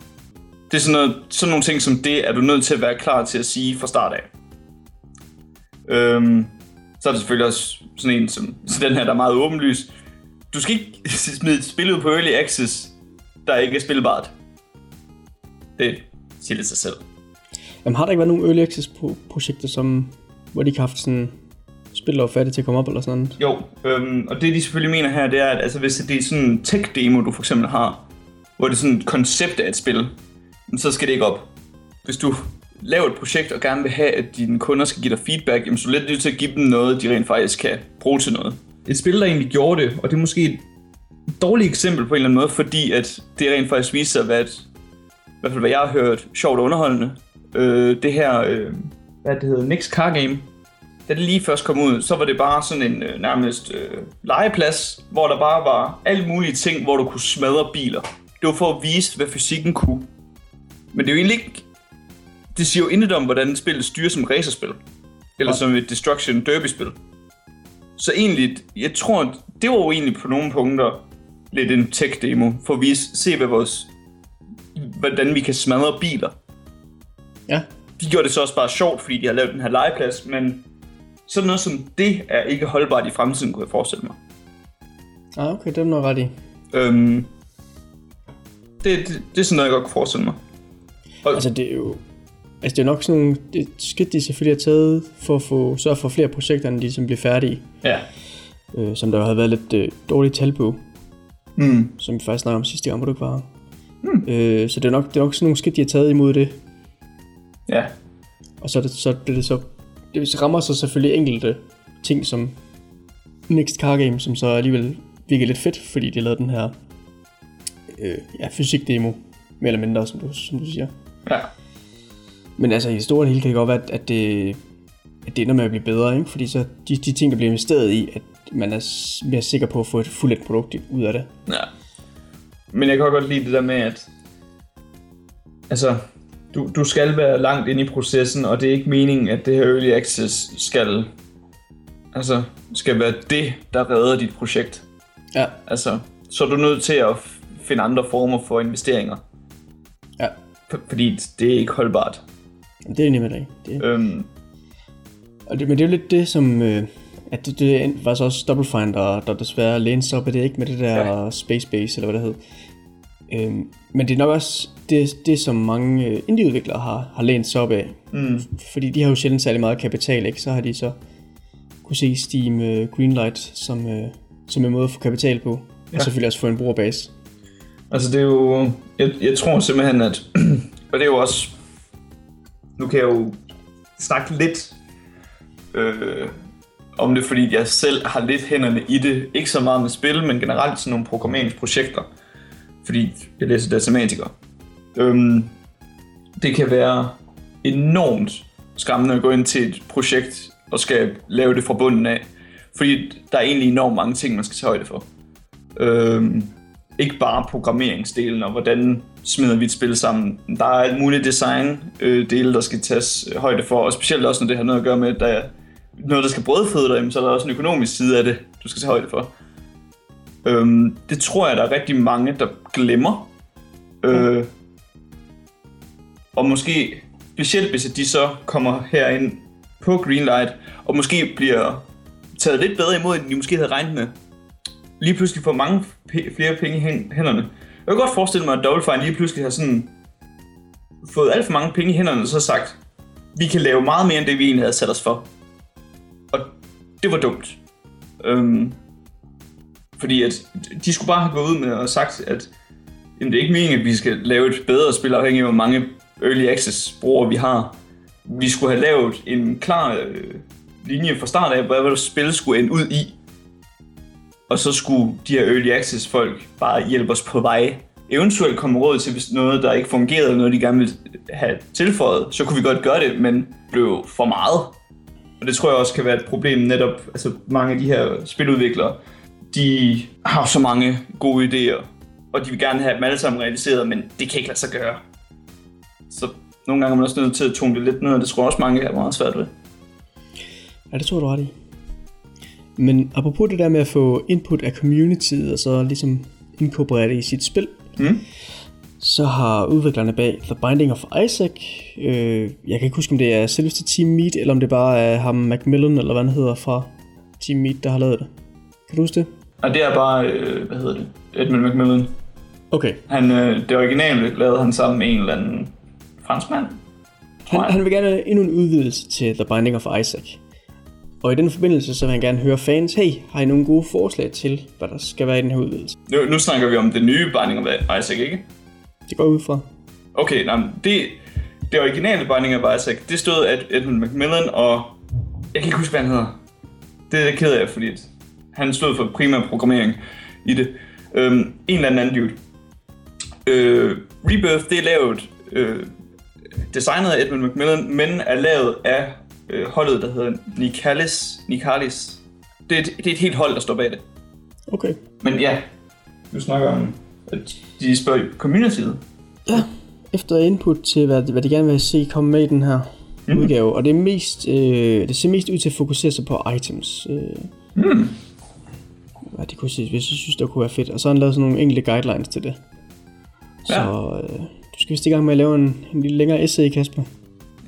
Det er sådan, noget, sådan nogle ting som det, er du nødt til at være klar til at sige fra start af. Øhm, så er der selvfølgelig også sådan en som så den her, der er meget åbenlys. Du skal ikke smide et spil ud på Early Access, der ikke er spilbart. Det siger lidt sig selv. Jamen har der ikke været nogle early Access-projekter, som, hvor de ikke har haft sådan spil og færdigt til at komme op eller sådan noget? Jo, øhm, og det de selvfølgelig mener her, det er, at altså, hvis det er sådan en tech-demo, du for eksempel har, hvor det er sådan et koncept af et spil, så skal det ikke op. Hvis du laver et projekt og gerne vil have, at dine kunder skal give dig feedback, jamen, så er du lidt nødt til at give dem noget, de rent faktisk kan bruge til noget. Et spil, der egentlig gjorde det, og det er måske et dårligt eksempel på en eller anden måde, fordi at det rent faktisk viser sig hvad, et, i hvert fald hvad jeg har hørt, sjovt og underholdende. Øh, det her, øh, hvad det hedder, Next Car Game, da det lige først kom ud, så var det bare sådan en øh, nærmest øh, legeplads, hvor der bare var alle mulige ting, hvor du kunne smadre biler. Det var for at vise, hvad fysikken kunne. Men det er jo egentlig ikke... Det siger jo intet om, hvordan spillet styrer som racerspil. Eller Nej. som et Destruction Derby-spil. Så egentlig, jeg tror, det var jo egentlig på nogle punkter lidt en tech-demo, for at vise, se hvad vores, hvordan vi kan smadre biler. Ja, De gjorde det så også bare sjovt, fordi de har lavet den her legeplads, men sådan noget som det er ikke holdbart i fremtiden, kunne jeg forestille mig. ah, okay, det er nok ret i. Øhm, det, det, det er sådan noget, jeg godt kunne forestille mig. Og, Altså det er jo... Altså det er nok sådan nogle det skridt, de selvfølgelig har taget for at få, sørge for flere projekter, end de som bliver færdige. ja, øh, som der havde været lidt øh, dårlige tal på, Mm. som vi faktisk snakkede om sidste gang, hvor du ikke var. Mm. Øh, så det er, nok, det er nok sådan nogle skridt, de har taget imod det. Ja. Og så det så, det, er det så, det rammer så selvfølgelig enkelte ting som Next Car Game, som så alligevel virker lidt fedt, fordi de lavede den her øh, ja, fysik-demo, mere eller mindre, som du, som du siger. Ja. Men altså i det store hele kan det godt være, at- det, at det ender med at blive bedre, ikke? fordi så de, de ting, der bliver investeret i, at man er mere sikker på at få et fuldt produkt ud af det. Ja. Men jeg kan godt lide det der med, at altså, du, du skal være langt inde i processen, og det er ikke meningen, at det her Early Access skal, altså, skal være det, der redder dit projekt. Ja. Altså, så er du nødt til at finde andre former for investeringer, Ja, f- fordi det er ikke holdbart. det er nemlig rigtigt. Det, Øhm, og det, men det er jo lidt det, som... Øh, at det, det var så også Double Fine, der, der desværre læner sig op af det, ikke? Med det der ja. Space Base, eller hvad det hed. Øhm, men det er nok også det, det som mange øh, indieudviklere har, har lænet sig op af. mm, Fordi de har jo sjældent særlig meget kapital, ikke? Så har de så kunne se Steam øh, Greenlight som, øh, som en måde at få kapital på. Ja. Og selvfølgelig også få en brugerbase. Altså det er jo, jeg, jeg tror simpelthen at, og det er jo også, nu kan jeg jo snakke lidt øh, om det, fordi jeg selv har lidt hænderne i det, ikke så meget med spil, men generelt sådan nogle programmeringsprojekter, fordi jeg læser datamatiker. Øhm, det kan være enormt skræmmende at gå ind til et projekt og skal lave det fra bunden af, fordi der er egentlig enormt mange ting, man skal tage højde for. Øhm, ikke bare programmeringsdelen og hvordan smider vi et spil sammen. Der er alt muligt design øh, dele, der skal tages øh, højde for, og specielt også når det har noget at gøre med, at der er noget, der skal brødføde dig, så er der også en økonomisk side af det, du skal tage højde for. Øhm, det tror jeg, der er rigtig mange, der glemmer. Øh, og måske, specielt hvis de så kommer herind på Greenlight, og måske bliver taget lidt bedre imod, end de måske havde regnet med, lige pludselig får mange p- flere penge i hænderne. Jeg kan godt forestille mig, at Double Fine lige pludselig har sådan fået alt for mange penge i hænderne, og så sagt, vi kan lave meget mere, end det vi egentlig havde sat os for. Og det var dumt. Øhm, fordi at de skulle bare have gået ud med og sagt, at jamen, det er ikke meningen, at vi skal lave et bedre spil, afhængig af, hvor mange Early Access brugere vi har. Vi skulle have lavet en klar øh, linje fra start af, hvad hvad spil skulle ende ud i. Og så skulle de her Early Access folk bare hjælpe os på vej. Eventuelt komme råd til, hvis noget, der ikke fungerede, eller noget, de gerne ville have tilføjet, så kunne vi godt gøre det, men blev for meget. Og det tror jeg også kan være et problem netop, altså mange af de her spiludviklere, de har så mange gode idéer, og de vil gerne have dem alle sammen realiseret, men det kan ikke lade sig gøre. Så nogle gange er man også nødt til at tone det lidt ned, og det tror jeg også mange er meget svært ved. Ja, det tror du ret i. Men apropos det der med at få input af communityet, og så ligesom inkorporere det i sit spil, Mm? så har udviklerne bag The Binding of Isaac, øh, jeg kan ikke huske, om det er selveste Team Meat, eller om det bare er ham Macmillan, eller hvad han hedder, fra Team Meat, der har lavet det. Kan du huske det? Og det er bare, øh, hvad hedder det, Edmund Macmillan. Okay. Han, øh, det originale lavede han sammen med en eller anden franskmand. Han, han vil gerne have endnu en udvidelse til The Binding of Isaac. Og i den forbindelse, så vil han gerne høre fans, hey, har I nogle gode forslag til, hvad der skal være i den her udvidelse? Nu, nu snakker vi om det nye Binding of Isaac, ikke? Det går ud fra. Okay, nej, det, det originale Binding of Isaac, det stod at Edmund Macmillan og... Jeg kan ikke huske, hvad han hedder. Det er jeg ked af, fordi han stod for primær programmering i det. Øhm, en eller anden dude. Øh, Rebirth, det er lavet... Øh, designet af Edmund Macmillan, men er lavet af øh, holdet, der hedder Nicalis. Nicalis. Det er, et, det er et helt hold, der står bag det. Okay. Men ja, du snakker om, at de spørger communityet. Ja, efter input til, hvad, hvad de gerne vil se komme med i den her mm. udgave. Og det, er mest, øh, det ser mest ud til at fokusere sig på items. Øh, Mm. Hvad de kunne sige, hvis jeg synes, det kunne være fedt. Og så har han lavet sådan nogle enkelte guidelines til det. Så Ja. øh, du skal vist i gang med at lave en, en lille længere essay, Kasper,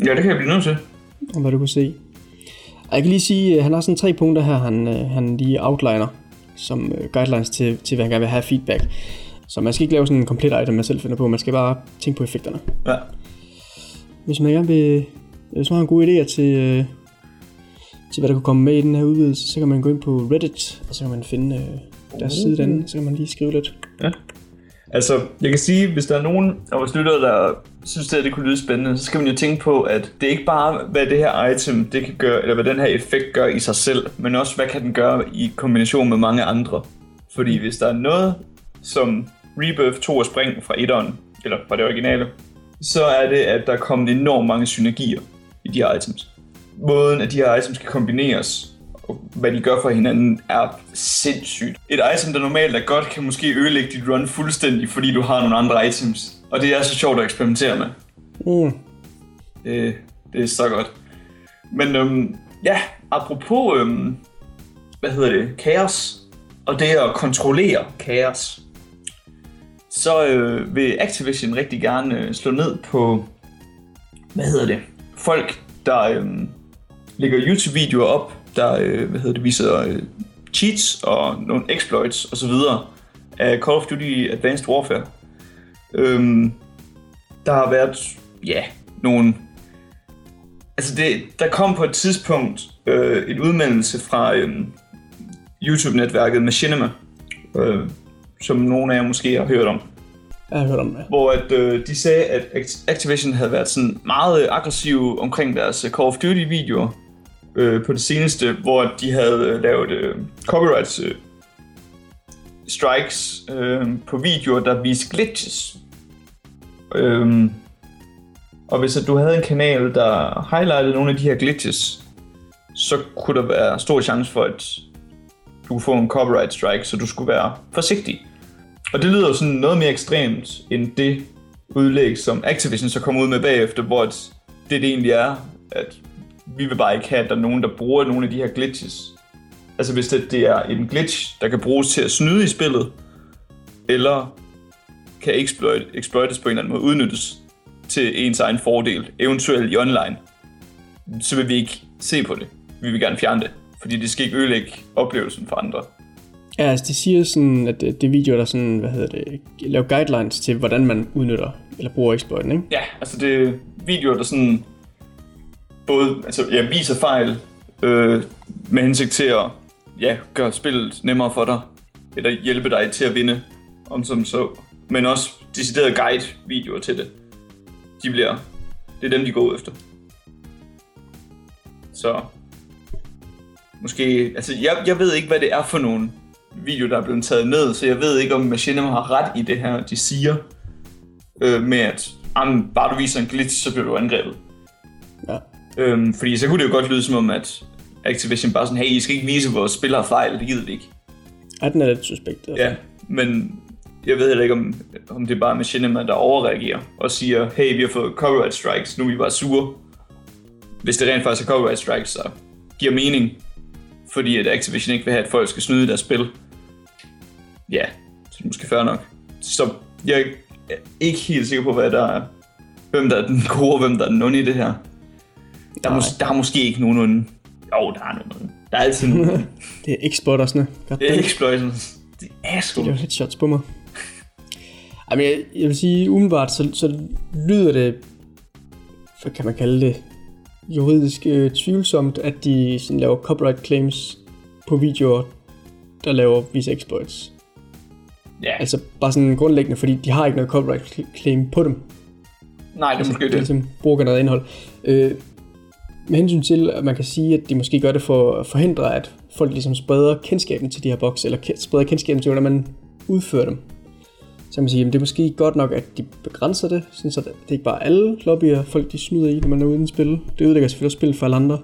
Ja, det kan jeg blive nødt til. om hvad du kunne se. Og jeg kan lige sige, at han har sådan tre punkter her, han, øh, han lige outliner som øh, guidelines til, til, hvad han gerne vil have feedback. Så man skal ikke lave sådan en komplet item, man selv finder på. Man skal bare tænke på effekterne. Ja. Hvis man gerne vil, hvis man har gode idéer til, øh, til hvad der kunne komme med i den her udvidelse, så kan man gå ind på Reddit, og så kan man finde øh, deres uh. side derinde, så kan man lige skrive lidt. Ja. Altså, jeg kan sige, hvis der er nogen af vores lyttere, der synes, at det kunne lyde spændende, så skal man jo tænke på, at det er ikke bare, hvad det her item det kan gøre, eller hvad den her effekt gør i sig selv, men også, hvad kan den gøre i kombination med mange andre. Fordi hvis der er noget, som Rebirth 2 og spring fra 1'eren, eller fra det originale, så er det, at der er kommet enormt mange synergier i de her items. Måden, at de her items kan kombineres, og hvad de gør for hinanden, er sindssygt. Et item, der normalt er godt, kan måske ødelægge dit run fuldstændig, fordi du har nogle andre items. Og det er så sjovt at eksperimentere med. Mm. Det, det er så godt. Men øhm, ja, apropos, øhm, hvad hedder det, kaos, og det at kontrollere kaos, så øh, vil Activision rigtig gerne øh, slå ned på, hvad hedder det, folk, der øh, lægger YouTube-videoer op, der øh, hvad hedder det, viser øh, cheats og nogle exploits osv. af Call of Duty Advanced Warfare. Øhm, der har været, ja, nogle... Altså, det, der kom på et tidspunkt øh, en udmeldelse fra øh, YouTube-netværket Machinima, øh, som nogle af jer måske har hørt om. Jeg har hørt om det. Hvor at, øh, de sagde, at Act- Activision havde været sådan meget aggressive omkring deres Call of Duty-videoer øh, på det seneste, hvor de havde øh, lavet øh, copyright øh, strikes øh, på videoer, der viste glitches. Øhm, og hvis at du havde en kanal, der highlightede nogle af de her glitches, så kunne der være stor chance for, at du kunne få en copyright strike, så du skulle være forsigtig. Og det lyder jo sådan noget mere ekstremt end det udlæg, som Activision så kom ud med bagefter, hvor det, det egentlig er, at vi vil bare ikke have, at der er nogen, der bruger nogle af de her glitches. Altså hvis det, det er en glitch, der kan bruges til at snyde i spillet, eller kan exploit, exploites på en eller anden måde, udnyttes til ens egen fordel, eventuelt i online, så vil vi ikke se på det. Vi vil gerne fjerne det, fordi det skal ikke ødelægge oplevelsen for andre. Ja, altså de siger sådan, at det, videoer, der sådan, hvad hedder det, laver guidelines til, hvordan man udnytter eller bruger exploiten, ikke? Ja, altså det er videoer, der sådan både altså, ja, viser fejl øh, med hensigt til at ja, gøre spillet nemmere for dig, eller hjælpe dig til at vinde, om som så, men også deciderede guide-videoer til det. De bliver, det er dem, de går ud efter. Så, måske, altså jeg, jeg ved ikke, hvad det er for nogle video, der er blevet taget ned, så jeg ved ikke, om Machinima har ret i det her, de siger, øh, med at jamen, bare du viser en glitch, så bliver du angrebet. Øhm, fordi så kunne det jo godt lyde som om, at Activision bare sådan, hey, I skal ikke vise, hvor spillere fejl, det gider det ikke. Ja, den er lidt suspekt. Altså. Ja, men jeg ved heller ikke, om, om det er bare Machinima, der overreagerer og siger, hey, vi har fået copyright strikes, nu er vi bare sure. Hvis det rent faktisk er copyright strikes, så giver mening, fordi at Activision ikke vil have, at folk skal snyde deres spil. Ja, så det er måske fair nok. Så jeg er ikke helt sikker på, hvad der er, hvem der er den gode, og hvem der er den onde i det her. Der er, mås- der er måske ikke nogen onde. Jo, der er nogen. Der er altid nogen. Det er exploitersne. Det er exploiters. Det er Det sgu. er jo lidt shots på mig. Jamen, jeg, jeg vil sige, umiddelbart, så, så lyder det, hvad kan man kalde det, juridisk øh, tvivlsomt, at de sådan, laver copyright claims på videoer, der laver visse exploits. Ja, Altså bare sådan grundlæggende, fordi de har ikke noget copyright cl- claim på dem. nej, det er måske det. det. Ligesom bruger noget indhold. Øh, med hensyn til, at man kan sige, at de måske gør det for at forhindre, at folk ligesom spreder kendskaben til de her bokse, eller spreder kendskaben til, hvordan man udfører dem. Så kan man sige, at det er måske godt nok, at de begrænser det, sådan så det er ikke bare alle lobbyer, folk de snyder i, når man er ude i spil. Det ødelægger selvfølgelig spil for alle andre.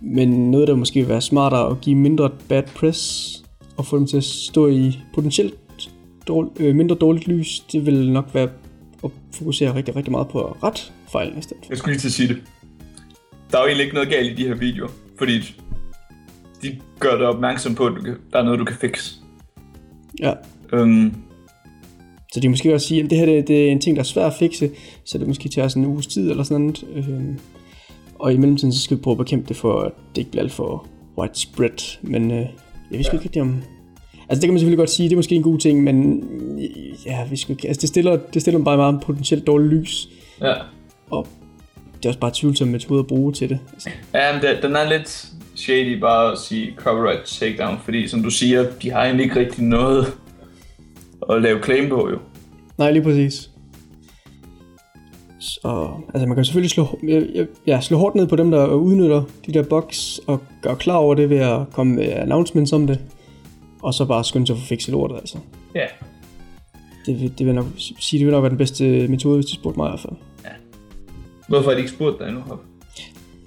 Men noget, der måske vil være smartere at give mindre bad press, og få dem til at stå i potentielt dårl- øh, mindre dårligt lys, det vil nok være at fokusere rigtig, rigtig meget på at ret fejl i stedet. Jeg skulle lige til at sige det. Der er jo egentlig ikke noget galt i de her videoer, fordi de gør dig opmærksom på, at du kan, der er noget, du kan fikse. Ja. Øhm, Så de måske også sige, at det her det, det er en ting, der er svært at fikse, så det måske tager sådan en uges tid eller sådan noget. Øhm, og i mellemtiden, så skal vi prøve at bekæmpe det, for at det ikke bliver alt for widespread. Men øh, jeg ved sgu ikke rigtig om... Altså det kan man selvfølgelig godt sige, det er måske en god ting, men ja, vi skulle, altså, det, stiller, det stiller bare meget potentielt dårligt lys. ja. Og det er også bare tvivlsom metode at bruge til det. Altså, Ja, men det, den er lidt shady bare at sige copyright takedown, fordi som du siger, de har egentlig ikke rigtig noget at lave claim på jo. nej, lige præcis. Så, altså man kan selvfølgelig slå, ja, slå hårdt ned på dem, der udnytter de der bugs, og gør klar over det ved at komme med announcements om det. Og så bare skynde sig at få fikset lortet, altså. Ja. Det, vil- det vil jeg nok sige, det vil nok være den bedste metode, hvis de spurgte mig i hvert fald. Hvorfor har de ikke spurgt dig endnu, Hop?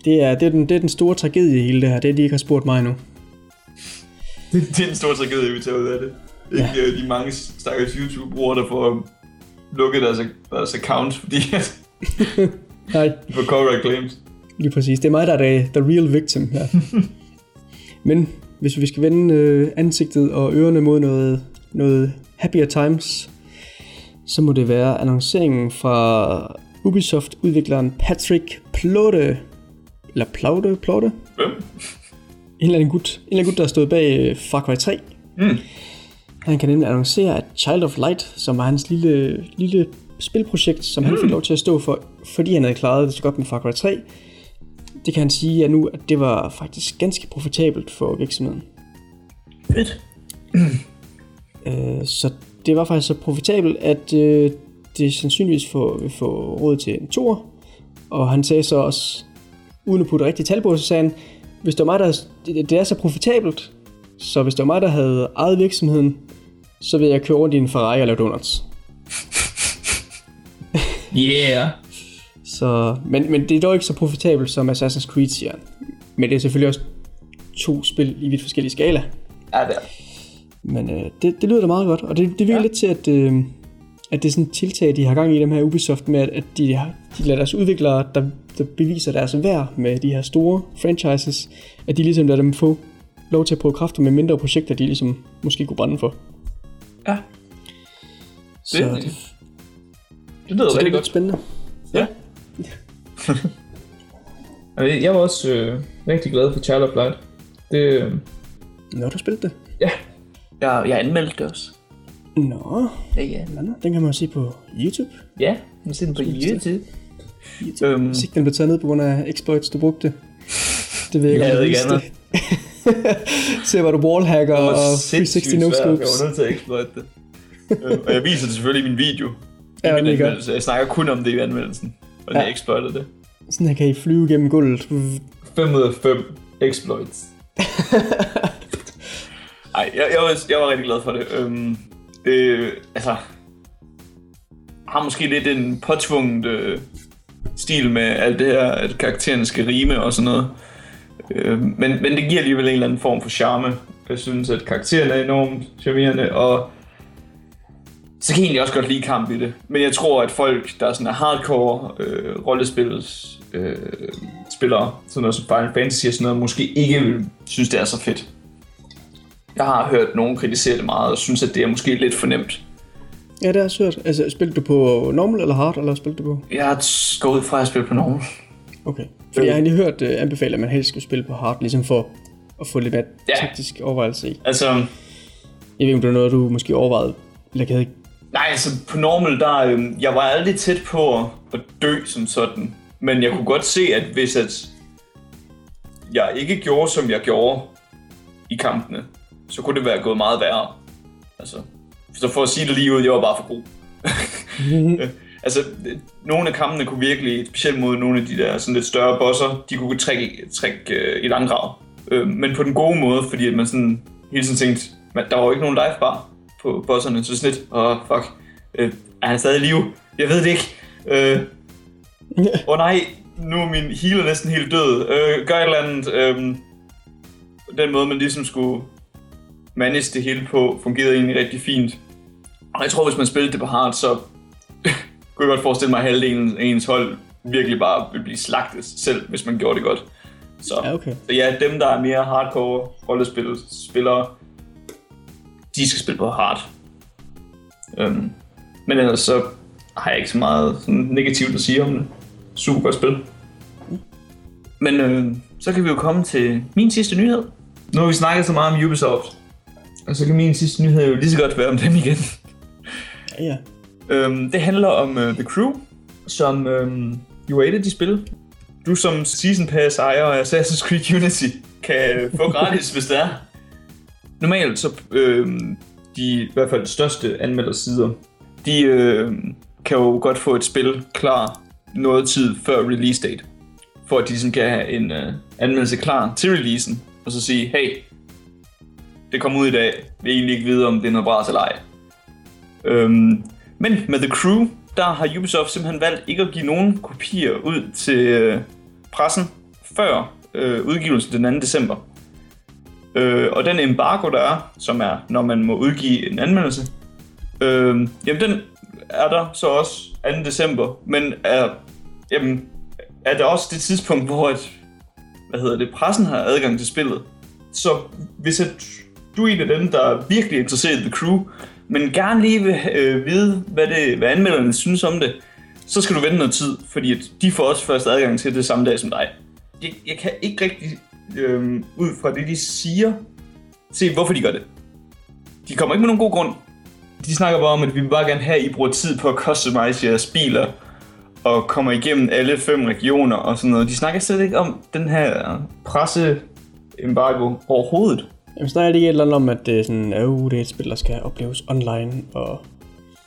Det er, det, er den, det er den store tragedie i hele det her, det er, at de ikke har spurgt mig endnu. Det, det er en stor tragedie, vi tager ud af det. Ikke ja. de mange stakkels YouTube-brugere, der får lukket deres, deres accounts, fordi at Nej, de får copyright claims. lige præcis. Det er mig, der er the, the real victim her. Men hvis vi skal vende øh, ansigtet og ørerne mod noget, noget happier times, så må det være annonceringen fra Ubisoft-udvikleren Patrick Plotte. Eller Plaude, Plotte? Hvem? En eller anden gut, en eller anden gut der har stået bag øh, Far Cry 3. Mm. Han kan nemlig annoncere, at Child of Light, som var hans lille, lille spilprojekt, som han fik lov til at stå for, fordi han havde klaret det så godt med Far Cry 3, det kan han sige at nu, at det var faktisk ganske profitabelt for virksomheden. Fedt. Øh, så det var faktisk så profitabelt, at øh, det sandsynligvis får, vil få råd til en tor. Og han sagde så også, uden at putte rigtig tal på, så sagde han, hvis det var mig, der, det, det er så profitabelt, så hvis det var mig, der havde ejet virksomheden, så vil jeg køre rundt i en Ferrari og lave donuts. Yeah. Så, men, men det er dog ikke så profitabelt som Assassin's Creed, siger han. Men det er selvfølgelig også to spil i vidt forskellige skala. Ja, det er. Men øh, det, det lyder da meget godt, og det, det virker. Ja. lidt til, at, øh, at det er sådan et tiltag, de har gang i dem her Ubisoft med, at, at de, har, de lader deres udviklere, der, der beviser deres værd med de her store franchises, at de ligesom lader dem få lov til at prøve kræfter med mindre projekter, de ligesom måske kunne brænde for. Ja. Så Det- det, det, Det lyder så det er rigtig lidt godt. spændende. Ja. Og Jeg var også øh, rigtig glad for Child of Light. Det, øh, Nå, du har spillet det? Jeg, jeg anmeldte det også. Nå, Ja, ja. nå, den kan man se på YouTube. Ja, man ser den på YouTube. YouTube. Øhm. Hvis ikke den blev taget ned på grund af exploits, du brugte. Det ved jeg Jeg ikke, andet. Se, hvor du wallhacker og 360 no Jeg scopes. var nødt til at exploit det. Øh, og jeg viser det selvfølgelig i min video. I Ja, min er godt. anmeldelse. Jeg snakker kun om det i anmeldelsen. Og Ja. jeg exploitede det. Sådan her kan I flyve gennem gulvet. 5 ud af 5 exploits. Ej, jeg, jeg, var, jeg var rigtig glad for det. Øhm, øh, altså, har måske lidt en påtvunget øh, stil med alt det her, at karaktererne skal rime og sådan noget. Øh, men, men det giver alligevel en eller anden form for charme. Jeg synes, at karaktererne er enormt charmerende, og så kan jeg egentlig også godt lide kamp i det. Men jeg tror, at folk, der er sådan er hardcore øh, rollespils øh, spillere, sådan noget som Final Fantasy og sådan noget, måske ikke vil synes, det er så fedt. Jeg har hørt nogen kritisere det meget, og synes, at det er måske lidt for nemt. Ja, det er sødt. Altså, spillede du på normal eller hard, eller spillede du på? Jeg har gået ud fra at spille på normal. Okay. Fordi jeg har egentlig hørt uh, anbefale, at man helst skulle spille på hard, ligesom for at få lidt mere Ja. taktisk overvejelse i. Altså, Jeg ved ikke, om det var noget, du måske overvejede. Eller jeg havde ikke... nej, altså på normal, der, øh, jeg var aldrig tæt på at, at dø som sådan. Men jeg kunne godt se, at hvis at jeg ikke gjorde, som jeg gjorde i kampene, så kunne det være gået meget værre. Altså, så for at sige det lige ud, jeg var bare for god. altså, nogle af kampene kunne virkelig, specielt mod nogle af de der sådan lidt større bosser, de kunne trække, trække øh, i langdrag. Øh, men på den gode måde, fordi at man sådan hele tiden tænkte, man, der var jo ikke nogen life bar på bosserne, så sådan lidt, åh oh, fuck, øh, er han stadig i live? Jeg ved det ikke. Øh, Åh oh, nej, nu er min healer næsten helt død. Øh, gør et eller andet. Øh, den måde, man ligesom skulle manage det hele på, fungerede egentlig rigtig fint. Og jeg tror, hvis man spillede det på hard, så kunne jeg godt forestille mig, at halvdelen af ens hold virkelig bare ville blive slagtet selv, hvis man gjorde det godt. Så, Ja, okay. så ja, dem, der er mere hardcore rollespillere, de skal spille på hard. Øhm, men ellers så har jeg ikke så meget sådan negativt at sige om det. Super godt spil. Men øh, så kan vi jo komme til min sidste nyhed. Nu har vi snakket så meget om Ubisoft. Og så kan min sidste nyhed jo lige så godt være om dem igen. Ja, ja. Øhm, det handler om uh, The Crew, som øhm, jo er et af de spil, du som Season Pass ejer af Assassin's Creed Unity kan få gratis, hvis det er. Normalt så øh, de i hvert fald største anmeldersider, de øh, kan jo godt få et spil klar noget tid før release date. For at de ligesom kan have en øh, anmeldelse klar til releasen, og så sige, hey, det kommer ud i dag, vi er egentlig ikke vide, om det er noget bras eller ej. Øhm, men med The Crew, der har Ubisoft simpelthen valgt ikke at give nogen kopier ud til øh, pressen før øh, udgivelsen den 2. december. Øh, og den embargo, der er, som er, når man må udgive en anmeldelse, øh, jamen den er der så også 2. december, men er, jamen, er der også det tidspunkt, hvor et, hvad hedder det, pressen har adgang til spillet. Så hvis et, du er en af dem, der er virkelig interesseret i The Crew, men gerne lige vil øh, vide, hvad, det, hvad anmelderne synes om det, så skal du vente noget tid, fordi at de får også først adgang til det samme dag som dig. Jeg, jeg kan ikke rigtig, øh, ud fra det de siger, se hvorfor de gør det. De kommer ikke med nogen god grund. De snakker bare om, at vi vil bare gerne have, at I bruger tid på at customize jeres biler, og kommer igennem alle fem regioner og sådan noget. De snakker slet ikke om den her presse-embargo overhovedet. Jamen, er det ikke et eller andet om, at det er sådan, øh, det er et spil, der skal opleves online, og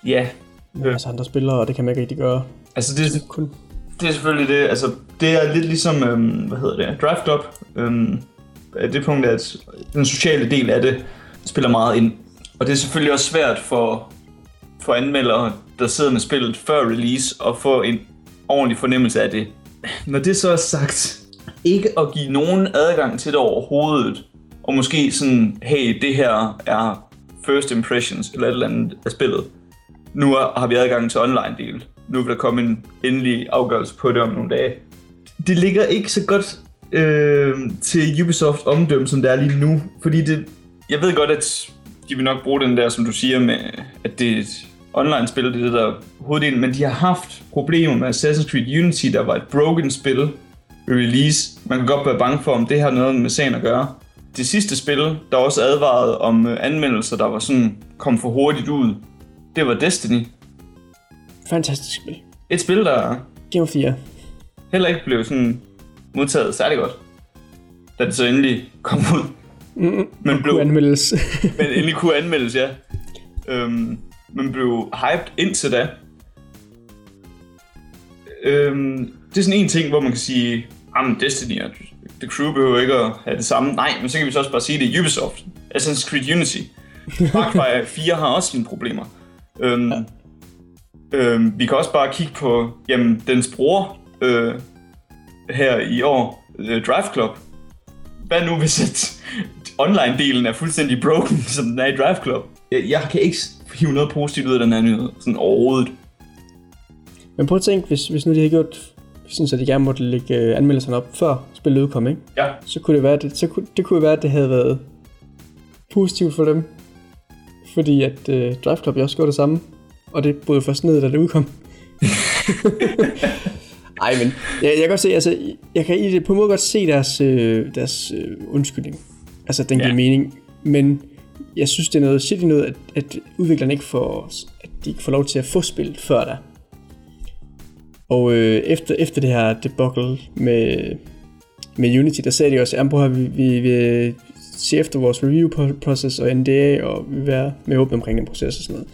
Ja, med masser andre spillere, og det kan man ikke rigtig gøre. altså det, Kun. det er selvfølgelig det. Altså, det er lidt ligesom, øhm, hvad hedder det, Draft Up. Øhm, det punkt, at den sociale del af det spiller meget ind. Og det er selvfølgelig også svært for, for anmeldere, der sidder med spillet før release, at få en ordentlig fornemmelse af det. Når det så er sagt, ikke at give nogen adgang til det overhovedet, og måske sådan, hey, det her er first impressions, eller et eller andet af spillet. Nu er- har vi adgang til online-del. Nu vil der komme en endelig afgørelse på det om nogle dage. Det ligger ikke så godt øh, til Ubisoft omdømme, som det er lige nu. Fordi det, jeg ved godt, at de vil nok bruge den der, som du siger, med at det er et online-spil, det er det der hoveddelen. Men de har haft problemer med Assassin's Creed Unity, der var et broken spil release. Man kan godt være bange for, om det har noget med sagen at gøre. Det sidste spil, der også advarede om øh, anmeldelser, der var sådan, kom for hurtigt ud, det var Destiny. Fantastisk spil. Et spil, der Game of the Year. heller ikke blev sådan modtaget særlig godt, da det så endelig kom ud. Mm, Men blev, kunne anmeldes. men endelig kunne anmeldes, ja. Øhm, men blev hyped indtil da. Øhm, det er sådan en ting, hvor man kan sige, at Destiny og The Crew behøver ikke at have det samme. Nej, men så kan vi så også bare sige det. Ubisoft, Assassin's Creed Unity, Far Cry 4 har også sine problemer. Øhm, ja. øhm, vi kan også bare kigge på, jamen, dens bror øh, her i år, øh, Drive Club. Hvad nu hvis at online-delen er fuldstændig broken, som den er i Drive Club? Jeg, jeg kan ikke hive noget positivt ud af den her nyhed, sådan overhovedet. Men prøv at tænke, hvis, hvis nu de havde gjort, sådan så de gerne måtte lægge øh, anmeldelserne op før spillet udkom, ikke? Ja, så kunne det være, det, så kunne, det kunne være, at det havde været positivt for dem. Fordi at øh, Drive Club jo også gjorde det samme. Og det brød først ned, da det udkom. Ej, men jeg, jeg kan godt se, altså, jeg kan i det på en måde godt se deres, øh, deres øh, undskyldning. Altså, den giver Ja. mening. Men jeg synes, det er noget shit noget, at, at udviklerne ikke får, at de ikke får lov til at få spillet før da. Og øh, efter, efter det her debacle med, med Unity, der sagde de også, at vi, vi vil se efter vores review pro- process og NDA, og vi vil være med åbne omkring den proces og sådan noget.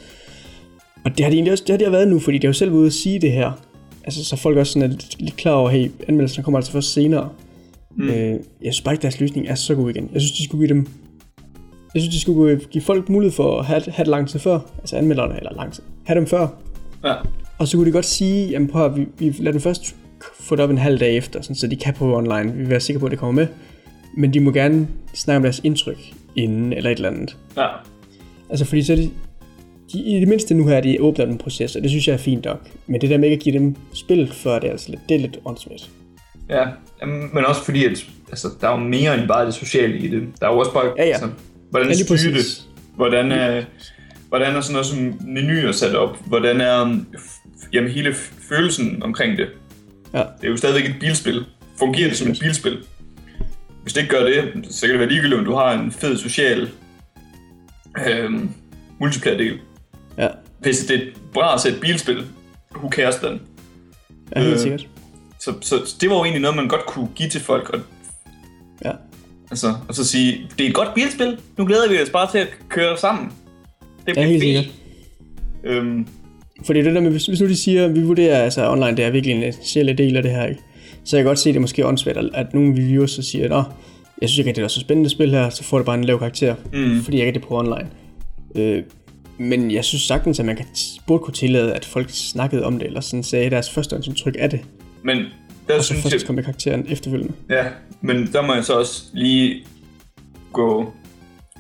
Og det har de egentlig også det har de været nu, fordi de har jo selv været ude at sige det her. Altså, så folk også sådan er lidt, lidt klar over, hey, anmeldelsen kommer altså først senere. Mm. Øh, jeg synes bare ikke, deres løsning er så god igen. Jeg synes, de skulle give dem... Jeg synes, de skulle give folk mulighed for at have, have det lang tid før. Altså anmelderne, eller lang tid. Have dem før. ja. Og så kunne de godt sige, jamen prøv at, vi, vi lader den først få det op en halv dag efter, sådan, så de kan prøve online. Vi vil være sikre på, at det kommer med. Men de må gerne snakke om deres indtryk inden, eller et eller andet. ja. Altså fordi så er de, de, i det mindste nu her, er de åbner den proces, og det synes jeg er fint nok. Men det der med ikke at give dem spillet før, det er altså lidt, det er lidt åndssvagt. Ja, men også fordi, at altså, der er jo mere end bare det sociale i det. Der er jo også bare, Ja, ja. Altså, hvordan Ja, styre det, hvordan er, hvordan er sådan noget som menuen sat op, hvordan er jamen, hele følelsen omkring det. Ja. Det er jo stadigvæk et bilspil. Fungerer det som et bilspil? Hvis det ikke gør det, så kan det være ligegyldigt, om du har en fed social øhm, multiplayer-del. Ja, Hvis det er et bra sæt bilspil, who cares then? ja helt Øh, sikkert. Så, så det var jo egentlig noget, man godt kunne give til folk. Og, Ja. altså, og så sige, det er et godt bilspil. Nu glæder vi os bare til at køre sammen. Det Ja, helt sikkert. Øhm, Fordi det der med, hvis, hvis nu de siger, at vi vurderer, altså online, det er virkelig en essentiel del af det her, ikke? så jeg kan godt se, at det er måske åndssvagt, at- nogle reviewers så siger, at jeg synes ikke, at det er så spændende spil her, så får det bare en lav karakter, Mm. fordi jeg ikke er det på online. Øh, men jeg synes sagtens, at man kan, burde kunne tillade, at folk snakkede om det, eller sådan sagde deres førstehåndsindtryk af det, men der og så synes først jeg, kom med karakteren efterfølgende. Ja, men der må jeg så også lige gå...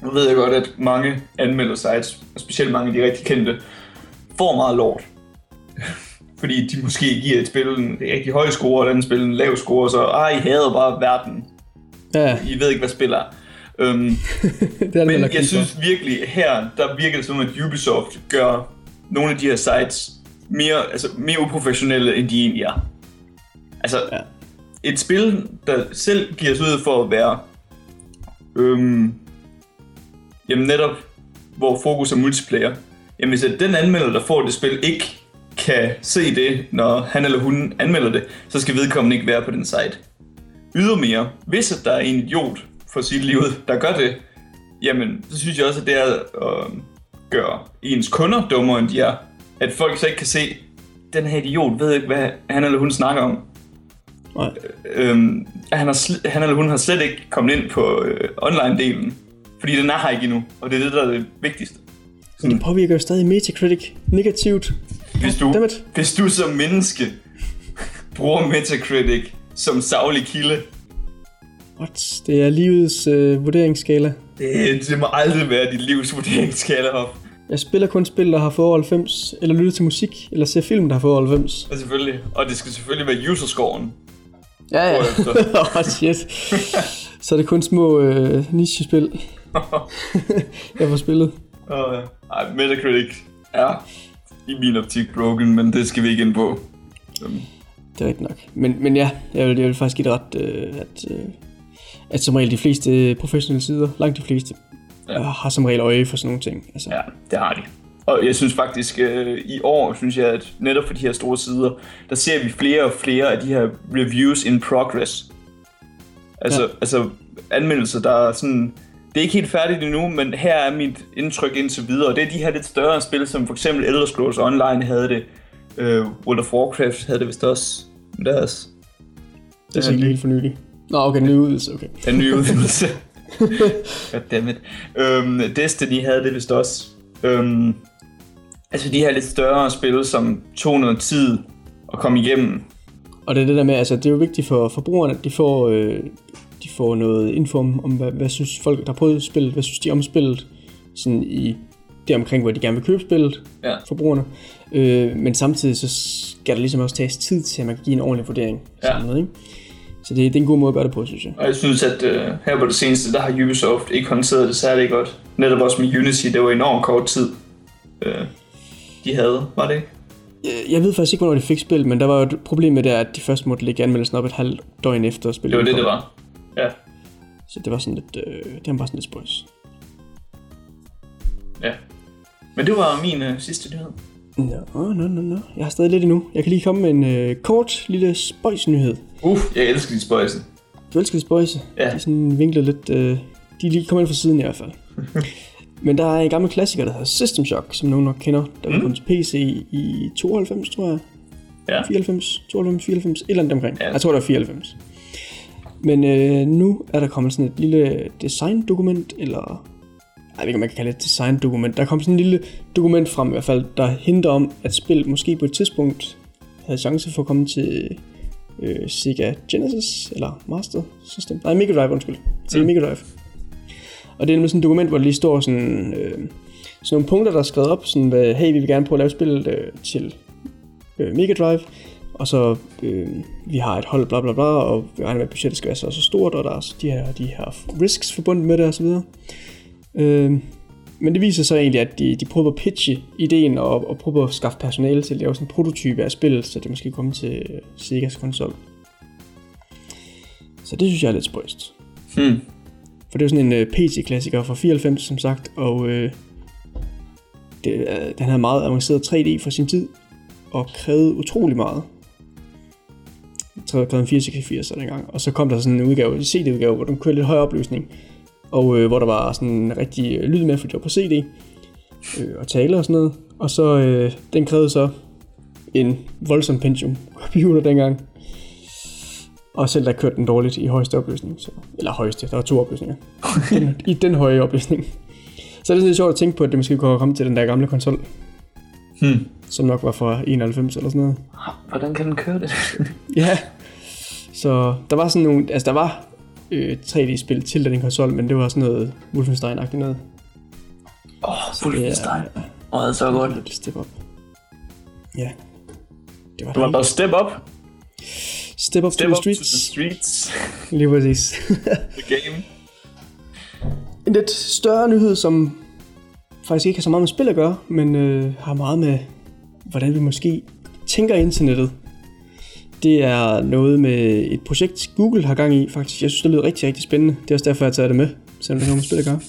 Nu ved jeg godt, at mange anmelder-sites, og specielt mange af de rigtig kendte, får meget lort. Fordi de måske giver et spil en rigtig høj score, og et andet spil en lav score, så ej, I hader bare verden. Ja, I ved ikke, hvad spil er. Øhm, det er men jeg synes virkelig, her, der virker det som, at Ubisoft gør nogle af de her sites mere, altså, mere uprofessionelle, end de egentlig er. Altså, ja. et spil, der selv giver sig ud for at være, øhm, jamen netop, hvor fokus er multiplayer. Jamen hvis den anmelder, der får det spil, ikke kan se det, når han eller hun anmelder det, så skal vedkommende ikke være på den site. Ydermere, hvis der er en idiot for sit liv, der gør det, jamen, så synes jeg også, at det er at øh, gøre ens kunder dummere, end de er. At folk så ikke kan se, den her idiot ved ikke, hvad han eller hun snakker om. Nej. Øhm, han, har sl- han eller hun har slet ikke kommet ind på øh, online-delen. Fordi den er her ikke endnu, og det er det, der er det vigtigste. Men det påvirker jo stadig Metacritic negativt. Hvis du, Dammit. hvis du som menneske bruger Metacritic som savlig kilde, What? Det er livets øh, vurderingsskala. det, det må aldrig være dit livs vurderingsskala op. Jeg spiller kun spil, der har fået over 90, eller lytter til musik, eller ser film, der har fået over 90. Og selvfølgelig. Og det skal selvfølgelig være user-scoren. Ja, ja. Åh, oh, shit. Så er det kun små øh, niche-spil, jeg får spillet. Og, øh, ej, Metacritic er i min optik broken, men det skal vi ikke ind på. Øhm, Det er rigtigt nok. Men, men ja, jeg vil, jeg vil faktisk give det ret, øh, at, øh, at som regel de fleste professionelle sider, langt de fleste, ja. Ja. har som regel øje for sådan nogle ting. Altså, Ja, det har de. Og jeg synes faktisk, øh, i år, synes jeg, at netop for de her store sider, der ser vi flere og flere af de her reviews in progress. Altså, ja. altså anmeldelser, der er sådan... Det er ikke helt færdigt endnu, men her er mit indtryk indtil videre. Det er de her lidt større spil, som for eksempel Elder Scrolls Online havde det. Øh, World of Warcraft havde det vist også. Deres, det er så ikke helt for nylig. Nå, okay, ny udvidelse, okay. en ny udvidelse. Goddammit. Øhm, Destiny havde det vist også. Øhm, altså de her lidt større spil, som tog noget tid at komme igennem. Og det er det der med, altså det er jo vigtigt for forbrugerne, at de får, øh, får noget info om, om hvad, hvad synes folk, der har prøvet spillet, hvad synes de om spillet, sådan i det omkring, hvor de gerne vil købe spillet, Ja. forbrugerne. Øh, men samtidig så skal der ligesom også tages tid til, at man kan give en ordentlig vurdering. Ja. Samlet, ikke? Så det, det er en god måde at gøre det på, synes jeg. Og jeg synes, at øh, her på det seneste, der har Ubisoft ikke håndteret det særlig godt. Netop også med Unity, det var enormt kort tid, øh, de havde, var det ikke? Jeg- ved faktisk ikke, hvornår de fik spillet, men der var jo et problem med det, at de først måtte lægge anmeldelsen op et halvt døgn efter spillet. Det var det, det var. Ja, Så det var sådan lidt, øh, det var bare sådan lidt spøjs. ja. Men det var min øh, sidste nyhed. Nå, nå, nå, nå. Jeg har stadig lidt endnu. Jeg kan lige komme med en øh, kort lille spøjsnyhed. Uff, jeg elsker de spøjse. Du elsker de spøjse. Ja. De er sådan vinklet lidt... Øh, de er lige kommet ind fra siden i hvert fald. Men der er en gammel klassiker, der hedder System Shock, som nogen nok kender. Der mm. kom til PC i 92, tror jeg. Ja. 94, 92, 94, et eller andet omkring. Ja. Jeg tror, det var 94. Men øh, nu er der kommet sådan et lille design-dokument, eller... Jeg ved ikke, om man kan kalde det et design-dokument. Der er kommet sådan en lille dokument frem i hvert fald, der hinter om, at spil måske på et tidspunkt havde chance for at komme til øh, Sega Genesis, eller Master System. Nej, Mega Drive, undskyld. Sega Mm. Mega Drive. Og det er nemlig sådan et dokument, hvor der lige står sådan, øh, sådan nogle punkter, der er skrevet op, sådan, hvad, hey, vi vil gerne prøve at lave spillet øh, til øh, Mega Drive, og så øh, vi har et hold, bla bla bla, og vi regner med, at budgettet skal være så, så stort, og der er de her, de her risks forbundet med det, og så videre. Øh, men det viser så egentlig, at de, de prøver at pitche ideen, og, og prøver at skaffe personale til at lave sådan en prototype af spillet, så det måske kommer til øh, Segas konsol. Så det synes jeg er lidt spøjst. Hmm. For det er jo sådan en uh, PC-klassiker fra 94, som sagt, og uh, det, uh, den havde meget avanceret 3D for sin tid, og krævede utrolig meget. 486 dengang. Og så kom der sådan en udgave, en CD-udgave, hvor den kørte lidt højere opløsning. Og øh, hvor der var sådan en rigtig øh, lyd med, fordi det var på CD. Øh, og taler og sådan noget. Og så, øh, den krævede så en voldsom Pentium computer dengang. Og selv der kørte den dårligt i højeste opløsning. Så, eller højeste, der var to opløsninger. Den, I den høje opløsning. Så er det lidt sjovt at tænke på, at det måske kunne komme til den der gamle konsol, Hmm. som nok var fra 91 eller sådan noget. Hvordan kan den køre det? Ja, så der var sådan nogle, altså der var øh, 3D-spil til den konsol, men det var sådan noget Wolfenstein-agtigt noget. Åh, oh, Wolfenstein. Åh, oh, det så godt. Lidt step up. Ja. Det var det. bare step up. Step up Step to up the to streets. the streets. Lige præcis. The game. en lidt større nyhed, som faktisk ikke har så meget med spil at gøre, men øh, har meget med, hvordan vi måske tænker internettet. Det er noget med et projekt, Google har gang i, faktisk. Jeg synes, det lyder rigtig, rigtig spændende. Det er også derfor, jeg har taget det med, selvom det har med spil at gøre.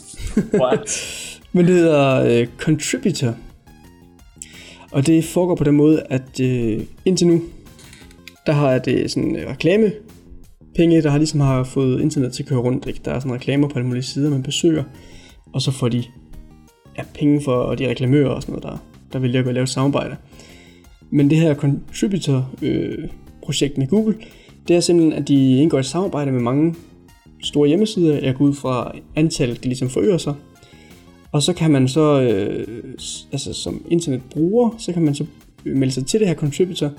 What? Men det hedder øh, Contributor. Og det foregår på den måde, at øh, indtil nu, der har det sådan øh, reklame penge, der har ligesom har fået internet til at køre rundt. Ikke? Der er sådan reklamer på alle mulige sider, man besøger. Og så får de ja, penge for de reklamører og sådan noget, der, der vælger at gå og lave et samarbejde. Men det her Contributor øh, projekt med Google, det er simpelthen, at de indgår et samarbejde med mange store hjemmesider. Jeg går ud fra antallet, de ligesom forøger sig. Og så kan man så, øh, altså som internetbruger, så kan man så melde sig til det her contributor,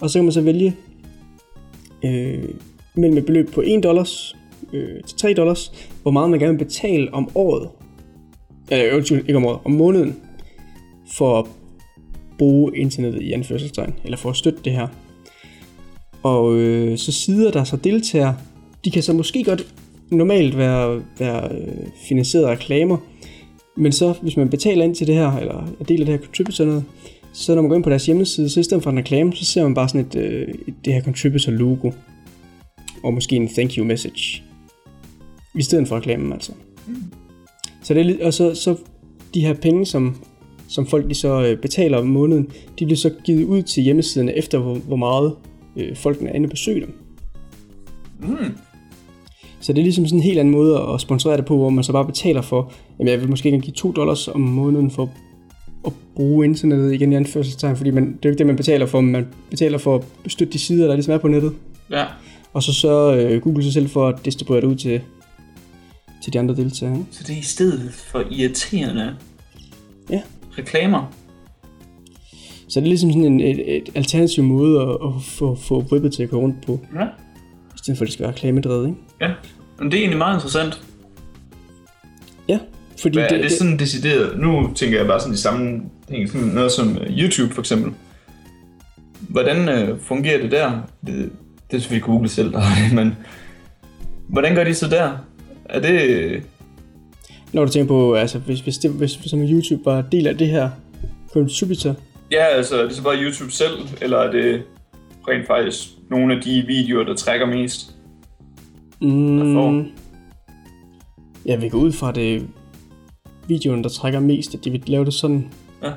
og så kan man så vælge øh, mellem et beløb på 1 dollars øh, til 3 dollars, hvor meget man gerne vil betale om året, eller øh, undskyld, ikke om året, om måneden, for at bruge internettet i anførselstegn, eller for at støtte det her. Og øh, så sider, der så deltager, de kan så måske godt normalt være, være øh, finansieret af reklamer, men så, hvis man betaler ind til det her, eller er del af det her contributor noget, så når man går ind på deres hjemmeside, så i stedet for en reklame, så ser man bare sådan et, øh, et det her contributor logo. Og måske en thank you message. I stedet for reklamen altså. Så det er og så, så de her penge, som, som folk de så øh, betaler om måneden, de bliver så givet ud til hjemmesiden efter, hvor, hvor meget øh, folkene er inde og besøge dem. Mm. Så det er ligesom sådan en helt anden måde at sponsorere det på, hvor man så bare betaler for, jamen jeg vil måske gerne give 2 dollars om måneden for at bruge internettet igen i anførselstegn, fordi man, det er jo ikke det, man betaler for, man betaler for at støtte de sider, der ligesom er på nettet. Ja. Og så sørger øh, Google sig selv for at distribuere det ud til, til de andre deltagere. ikke? Så det er i stedet for irriterende Ja. reklamer. Så det er ligesom sådan en et, et alternativ måde at, at få, få webbet til at gå rundt på, Ja. i stedet for at det skal være reklamedrevet, ikke? Ja. Men det er egentlig meget interessant. Ja, fordi Hvad, det, er det sådan decideret? Nu tænker jeg bare sådan i sammenhæng, sådan noget som øh, YouTube for eksempel. Hvordan øh, fungerer det der? Det, det er selvfølgelig Google selv, der det, men hvordan gør de så der? Er det... Når du tænker på, altså hvis, hvis, det, hvis, hvis YouTube var del af det her contributor, Ja, altså er det så bare YouTube selv, eller er det rent faktisk nogle af de videoer, der trækker mest? Mm, jeg vil gå ud fra, det er videoen, der trækker mest, at de vil lave det sådan. Ja.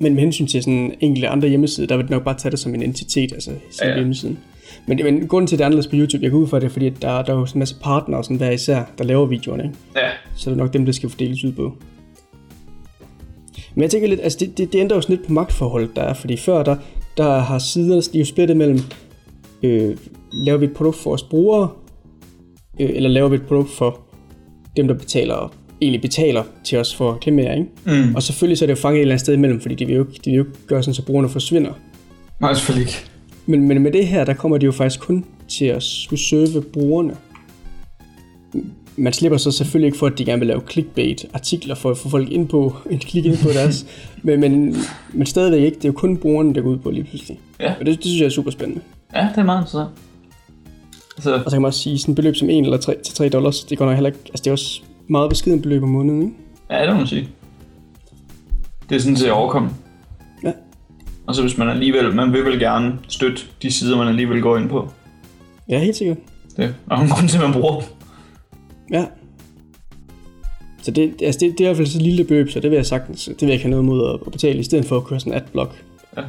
Men med hensyn til sådan enkelte andre hjemmesider, der vil de nok bare tage det som en entitet, altså selve Ja, ja, ja. hjemmesiden. Men, det- men grunden til, at det er anderledes på YouTube, jeg går ud fra det, er, fordi der, der er jo en masse partnere, sådan hver især, der laver videoerne, ikke? Ja, Så er det nok dem, der skal fordeles ud på. Men jeg tænker lidt, altså det, det, det ændrer jo sådan lidt på magtforholdet, der er, fordi før der, der har siderne, de er jo splittet mellem, øh, laver vi et produkt for os brugere, øh, eller laver vi et produkt for dem, der betaler, egentlig betaler til os for at reklamere, ikke? Mm. Og selvfølgelig så er det jo fanget et eller andet sted imellem, fordi de vil jo ikke, de vil jo gøre sådan, så brugerne forsvinder. nej selvfølgelig ikke. Men, men med det her, der kommer de jo faktisk kun til at skulle serve brugerne. Man slipper så selvfølgelig ikke for, at de gerne vil lave clickbait-artikler for at få folk ind på, en klik ind på deres. men, men, men stadigvæk ikke, det er jo kun brugerne, der går ud på lige pludselig. Ja. Og det, det synes jeg er super spændende. Ja, det er meget interessant. Altså, Og så kan man også sige, sådan et beløb som 1 eller 3 til 3 dollars, det går nok heller ikke, altså det er også meget beskeden beløb om måneden, ikke? ja, det må man sige. Det er sådan til at overkomme. Ja. Og så hvis man alligevel, man vil vel gerne støtte de sider, man alligevel går ind på. Ja, helt sikkert. Det er en grund til, at man bruger. Ja. Så det, altså det, det er i hvert fald så lille beløb, så det vil jeg sagtens, det vil jeg ikke have noget mod at, at betale, i stedet for at køre sådan en adblock. Ja.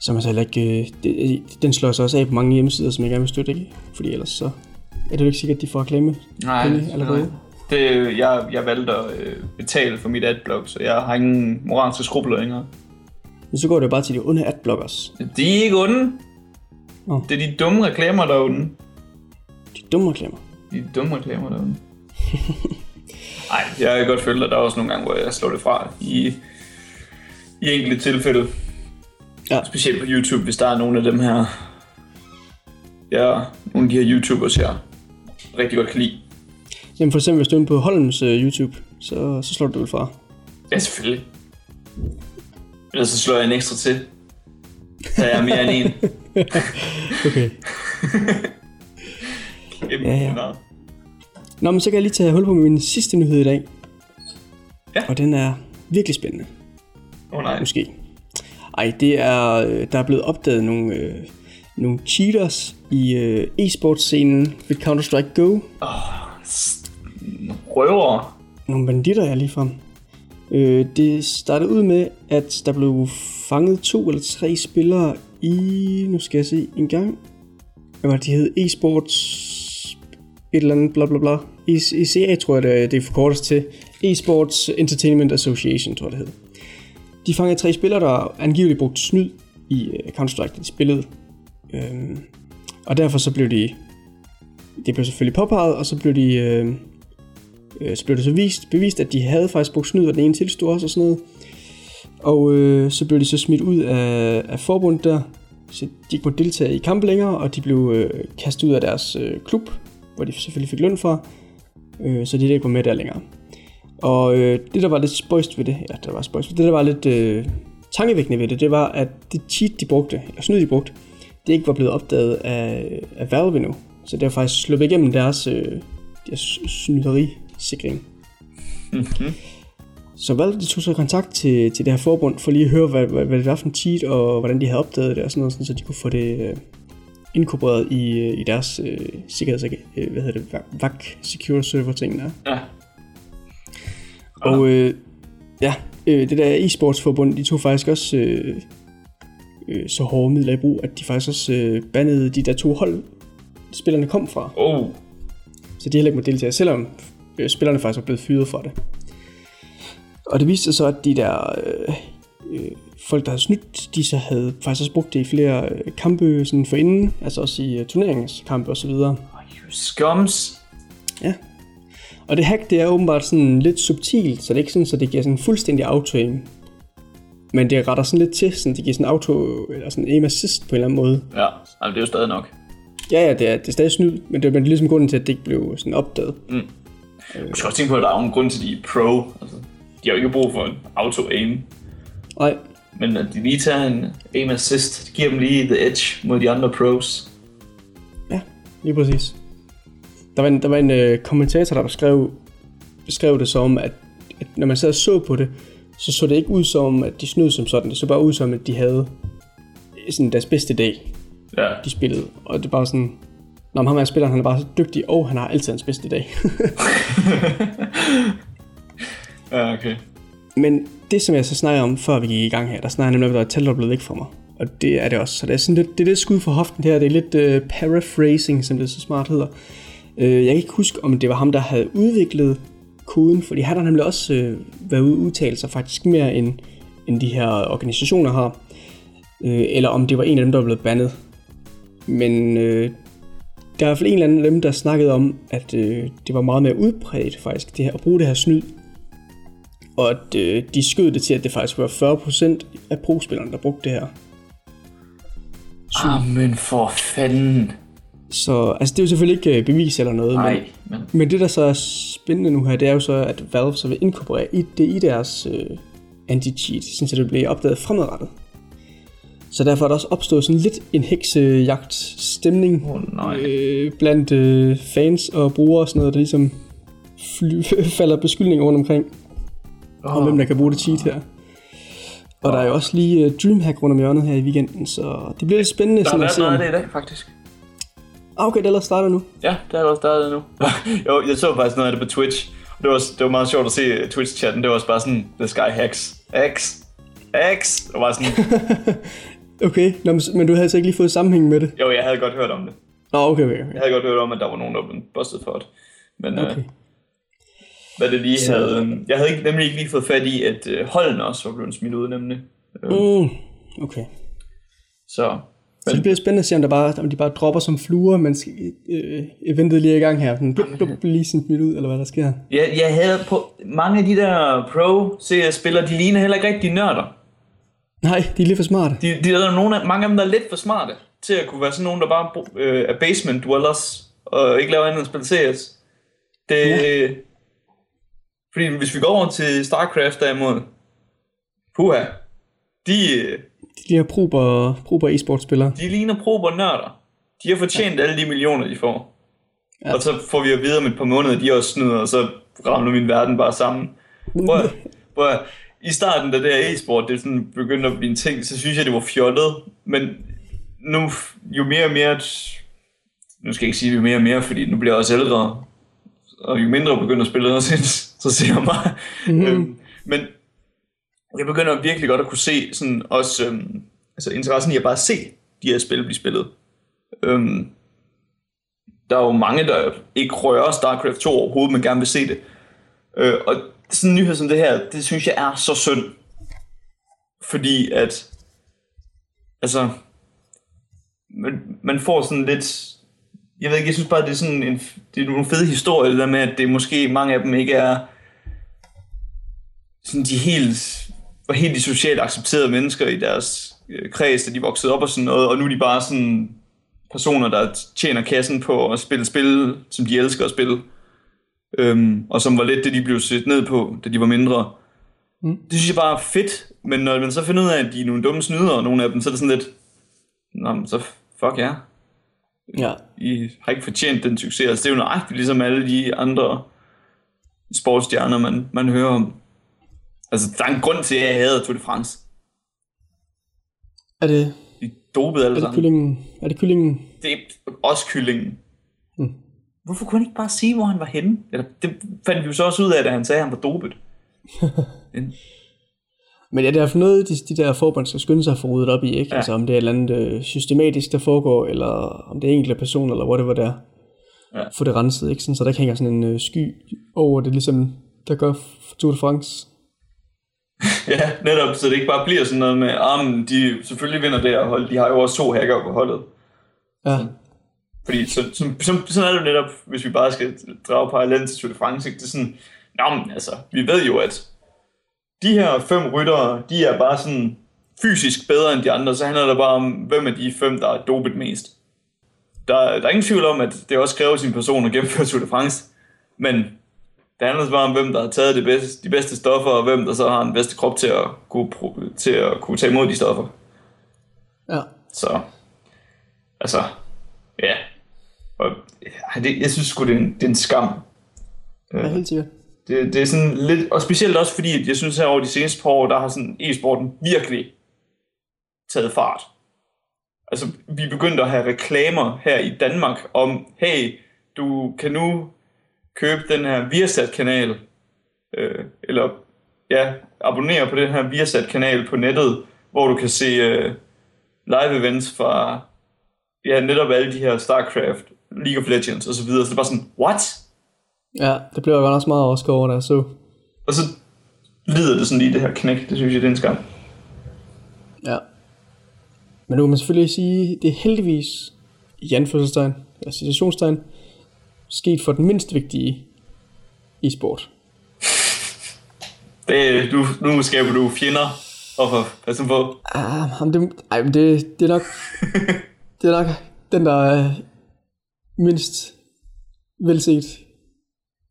Så er man så heller ikke, øh, det, den slår sig også af på mange hjemmesider, som jeg gerne vil støtte, ikke? Fordi ellers så er det jo ikke sikkert, at de får reklame Nej, penge allerede. nej. Det, jeg, jeg valgte at øh, betale for mit adblock, så jeg har ingen moralske skrubler længere. Men så går det jo bare til de onde adblockers. De er ikke onde. Nå. Det er de dumme reklamer, der er onde. De dumme reklamer. De dumme reklamer, der er onde. Ej, jeg kan godt føle, at der er også nogle gange, hvor jeg slår det fra i, i enkelte tilfælde. Ja. Specielt på YouTube, hvis der er nogle af dem her... Ja, nogle af de her YouTubers, jeg rigtig godt kan lide. Jamen for eksempel, hvis du er inde på Holms uh, YouTube, så, så slår du det fra. Ja, selvfølgelig. Ellers så slår jeg en ekstra til. Så jeg er mere end en. Okay. Kæmpe Ja, ja. ja. Nå, men så kan jeg lige tage hul på min sidste nyhed i dag. Ja. Og den er virkelig spændende. Åh oh, nej. Måske. Ej, det er, øh, der er blevet opdaget nogle, øh, nogle cheaters i øh, e-sportscenen ved Counter-Strike Go. Røver. Nogle banditter, jeg lige frem. Øh, det startede ud med, at der blev fanget to eller tre spillere i, nu skal jeg se, en gang. Hvad var det, de hed? E-sports et eller andet bla bla bla. ECA tror jeg, det er- det er forkortes til. Esports Entertainment Association, tror jeg det hed. De fangede tre spillere, der angiveligt brugte snyd i øh, Counter-Strike, de spillede. Øhm, og derfor så blev de, det blev selvfølgelig påpeget, og så blev de, øh, øh, så blev det så vist, bevist, at de havde faktisk brugt snyd, og den ene tilstod også og sådan noget. Og øh, så blev de så smidt ud af, af forbundet der, så de ikke måtte deltage i kampe længere, og de blev øh, kastet ud af deres øh, klub, hvor de selvfølgelig fik løn fra, øh, så de ikke var med der længere. Og øh, det der var lidt spøjst ved det, ja, der var spøjst det, der var lidt øh, tankevækkende ved det, det var, at det cheat, de brugte, eller snyd, de brugte, det ikke var blevet opdaget af, af Valve endnu. Så det var faktisk sluppet igennem deres, øh, deres snyderisikring. Mm-hmm. Så Valve de tog så kontakt til, til det her forbund for lige at høre, hvad, hvad, hvad det var for en cheat, og hvordan de havde opdaget det og sådan noget, sådan, så de kunne få det øh, inkorporeret i, øh, i deres øh, sikkerheds... Øh, hvad hedder det? VAC- Secure Server ting der. Ja. Og øh, ja, øh, det der e-sportsforbund, de tog faktisk også øh, øh, så hårde midler i brug, at de faktisk også øh, bandede de der to hold, spillerne kom fra. Oh. Så de heller ikke må deltage, selvom øh, spillerne faktisk var blevet fyret for det. Og det viste sig så, at de der øh, øh, folk, der havde snydt, de så havde faktisk også brugt det i flere øh, kampe sådan for inden, altså også i øh, turneringskampe osv. Oh, you scums. Ja. Og det hack, det er åbenbart sådan lidt subtilt, så det er ikke sådan, så det giver sådan fuldstændig auto-aim. Men det retter sådan lidt til, sådan det giver sådan auto, eller sådan aim assist på en eller anden måde. Ja, altså, det er jo stadig nok. Ja, ja, det er, det er stadig snyd, men det er, ligesom grunden til, at det ikke blev sådan opdaget. Du skal også tænke på, at der er en grund til, at de er pro. Altså, de har jo ikke brug for en auto-aim. Nej, Men at de lige tager en aim assist, det giver dem lige the edge mod de andre pros. Ja, lige præcis. Der var en, der var en øh, kommentator, der beskrev, beskrev det som, at, at når man sad og så på det, så så det ikke ud som, at de snød som sådan. Det så bare ud som, at de havde sådan deres bedste dag, Ja, de spillede. Og det er bare sådan, når ham her spilleren, han er bare så dygtig, og han har altid hans bedste dag. ja okay. Men det, som jeg så snakker om, før vi gik i gang her, der snakker jeg nemlig om, at der er et tal, der er blevet væk fra mig. Og det er det også. Så det er sådan lidt, det er lidt skud for hoften her. Det er lidt øh, paraphrasing, som det så smart hedder. Øh, jeg kan ikke huske, om det var ham, der havde udviklet koden, fordi han har nemlig også øh, været ude udtale sig faktisk mere, end, end de her organisationer har. Øh, eller om det var en af dem, der var blevet bandet. Men øh, der er i hvert fald en eller anden af dem, der snakkede om, at øh, det var meget mere udbredt faktisk, det her, at bruge det her snyd og at øh, de skød det til, at det faktisk var 40% af pro-spillerne, der brugte det her. Ah, men for fanden. Så altså, det er jo selvfølgelig ikke øh, bevis eller noget, Nej, men, men men det der så er spændende nu her, det er jo så, at Valve så vil inkorporere i det i deres øh, anti-cheat, så det bliver opdaget fremadrettet. Så derfor er der også opstået sådan lidt en heksejagt stemning nej. øh, blandt øh, fans og brugere og sådan noget, der ligesom fly, falder beskyldninger rundt omkring. Om hvem der kan bruge det cheat her. Og der er jo også lige uh, Dreamhack rundt om hjørnet her i weekenden, så det bliver lidt spændende. der har været noget af det i dag, faktisk. Ah, okay, det er allerede startet nu. Ja, det er også startet nu. jo, jeg så faktisk noget af det på Twitch. Det var, det var meget sjovt at se øh, Twitch-chatten. Det var også bare sådan, this guy hacks. X. X. Det var sådan, Okay, Nå, men, du havde altså ikke lige fået sammenhæng med det? Jo, jeg havde godt hørt om det. Nå, okay, okay. okay. Jeg havde godt hørt om, at der var nogen, der blevet bustet for det. Men okay. okay. øh, hvad det lige Så- havde... Øh, jeg havde ikke, nemlig ikke lige fået fat i, at øh, holden også var blevet smidt ud, nemlig. Øh, Mm, okay. så... Så det bliver spændende at se, om, der bare, om de bare dropper som fluer, mens øh, eventet lige i gang her. Den blub, blub, lige sådan smidt ud, eller hvad der sker. Jeg, jeg havde på... Mange af de der pro-CS-spillere, de ligner heller ikke rigtig nørder. Nej, de er lige for smarte. De, de, der er nogle af, mange af dem, der er lidt for smarte til at kunne være sådan nogen, der bare øh, er basement dwellers og ikke laver andet end spille CS. Det, ja. Fordi hvis vi går over til StarCraft derimod, puha, de, øh, De her prober, prober e-sportspillere. de ligner prober nørder. De har fortjent ja. alle de millioner, de får. Ja. Og så får vi at vide om et par måneder, de også snyder, og så ramler min verden bare sammen. Prøv, prøv, I starten, da det her e-sport det sådan begyndte at blive en ting, så synes jeg, det var fjollet. Men nu, jo mere og mere... Nu skal jeg ikke sige jo mere og mere, fordi nu bliver jeg også ældre. Og jo mindre begynder at spille, så interesserer mig. Mm-hmm. Øhm, men jeg begynder virkelig godt at kunne se sådan også øhm, altså interessen i at bare se de her spil blive spillet. Øhm, der er jo mange, der ikke rører StarCraft 2 overhovedet, men gerne vil se det. Øh, og sådan en nyhed som det her, det synes jeg er så synd. Fordi at, altså, man, man får sådan lidt, jeg ved ikke, jeg synes bare, det er sådan en, det er nogle fede historier, det der med, at det måske mange af dem ikke er sådan de helt, var helt de socialt accepterede mennesker i deres øh, kreds, da de voksede op og sådan noget, og nu er de bare sådan personer, der tjener kassen på at spille spil, som de elsker at spille. Øhm, og som var lidt det, de blev set ned på, da de var mindre. Mm. Det synes jeg bare er fedt, men når man så finder ud af, at de er nogle dumme snydere, nogle af dem, så er det sådan lidt, Nå, så fuck ja. Ja. I har ikke fortjent den succes. Altså, det er jo nøjagtigt ligesom alle de andre sportsstjerner, man, man hører om. Altså, der er en grund til, at jeg hader Tour de France. Er det, De dopede alle er det sammen. kyllingen? Er det kyllingen? Det er også kyllingen. Hmm. Hvorfor kunne han ikke bare sige, hvor han var henne? Eller, det fandt vi jo så også ud af, da han sagde, at han var dopet. En- Men ja, det er noget, de, de der forbund skal skynde sig få ryddet op i, ikke? Ja. Altså om det er et eller andet øh, systematisk, der foregår, eller om det er enkelte personer, eller whatever det er. Ja. Få det renset, ikke? Sådan, så der ikke hænger sådan en øh, sky over det, ligesom der gør for Tour de France. ja, netop, så det ikke bare bliver sådan noget med, ah, men de selvfølgelig vinder det her hold. De har jo også to hacker på holdet. Ja, Fordi så, så, så, sådan er det jo netop, hvis vi bare skal drage parallellen til Tour de France. ikke? Det er sådan, nå, men altså, vi ved jo, at de her fem ryttere, de er bare sådan fysisk bedre end de andre, så handler det bare om, hvem af de fem, der er dopet mest. Der, der er ingen tvivl om, at det også kræver sin person at gennemføre Tour de France, men det handler bare om, hvem der har taget de bedste, de bedste stoffer, og hvem der så har den bedste krop til at kunne, til at kunne tage imod de stoffer. ja. Så, altså, ja. Og, ja, det, jeg synes sgu, det er en, det er en skam. ja helt sikkert. Det, det er sådan lidt, og specielt også fordi, at jeg synes her over de seneste par år, der har sådan e-sporten virkelig taget fart. Altså, vi begyndte at have reklamer her i Danmark om, hey, du kan nu købe den her Viasat-kanal, øh, eller ja, abonnere på den her Viasat-kanal på nettet, hvor du kan se øh, live events fra ja, netop alle de her StarCraft, League of Legends osv. Så, videre. så det er bare sådan, what? Ja, det blev jeg godt også meget overrasket over, da jeg så. Og så lider det sådan lige det her knæk. Det synes jeg, det er en skam. Ja. Men nu kan man selvfølgelig sige, det er heldigvis i anførselstegn, eller situationstegn, sket for den mindst vigtige e-sport. Det, du, nu skaber du fjender. Og for, pas på. Ah, jamen det, ej, men det, det er nok, det er nok den, der er mindst velset,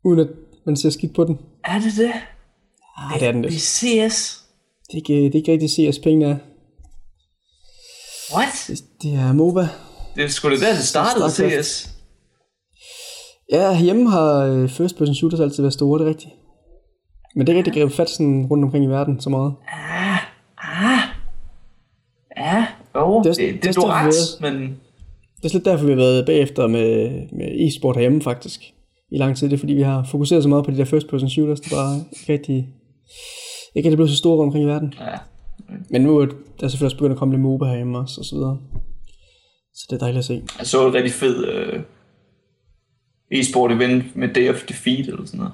uden at man ser skidt på den. Er det det? Ej, det er den Vi lidt. CS. Det er ikke, det er ikke rigtig CS pengene er. What? Det, det er MOBA. Det er sgu da der, det startede StarCraft. CS. Ja, hjemme har øh, first person shooters altid været store, det er rigtigt. Men det er rigtig grebet fat sådan rundt omkring i verden så meget. Ja, jo, Det er- det, det, det, det er er du ret, men Det er slet derfor, vi har været bagefter med, med e-sport herhjemme faktisk. I lang tid. Det er fordi, vi har fokuseret så meget på de der first person shooters. Det er bare ikke rigtig, ikke rigtig blevet så store rundt omkring i verden. ja. Men nu er der selvfølgelig også begyndt at komme lidt MOBA herhjemme også, og så videre. Så det er dejligt at se. Jeg så et rigtig fed øh, e-sport event med Day of Defeat eller sådan noget.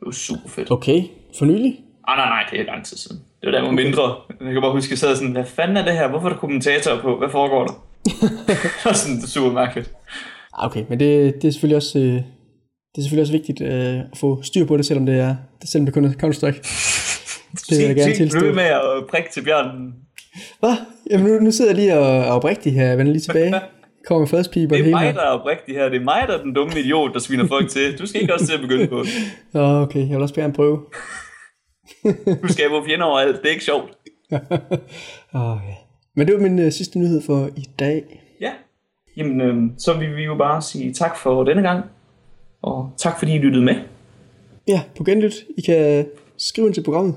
Det var super fedt. Okay, for nylig? Ah, nej, nej, det er lang tid siden. Det var jeg var mindre. Jeg kan bare huske, at jeg sad sådan, hvad fanden er det her? Hvorfor er der kommentatorer på? Hvad foregår der? det var sådan super mærkeligt. Ah, Okay, men det, det er selvfølgelig også... Øh, det er selvfølgelig også vigtigt øh, at få styr på det, selvom det er, selvom det kun er Counter-Strike. Det vil jeg gerne tilstå. Ved med at prikke til bjørnen. Hvad? Jamen nu, nu sidder jeg lige og er oprigtig her. Jeg vender lige tilbage. Kommer med fredspiber Det er mig, der er oprigtig her. Det er mig, der er den dumme idiot, der sviner folk til. Du skal ikke også til at begynde på det. Nå, okay. Jeg vil også gerne prøve. Du skal på fjender overalt. Det er ikke sjovt. Oh, ja. Men det var min øh, sidste nyhed for i dag. Ja. Jamen, øh, så vil vi jo bare sige tak for denne gang. Og tak fordi I lyttede med. Ja, på genlyt. I kan skrive ind til programmet.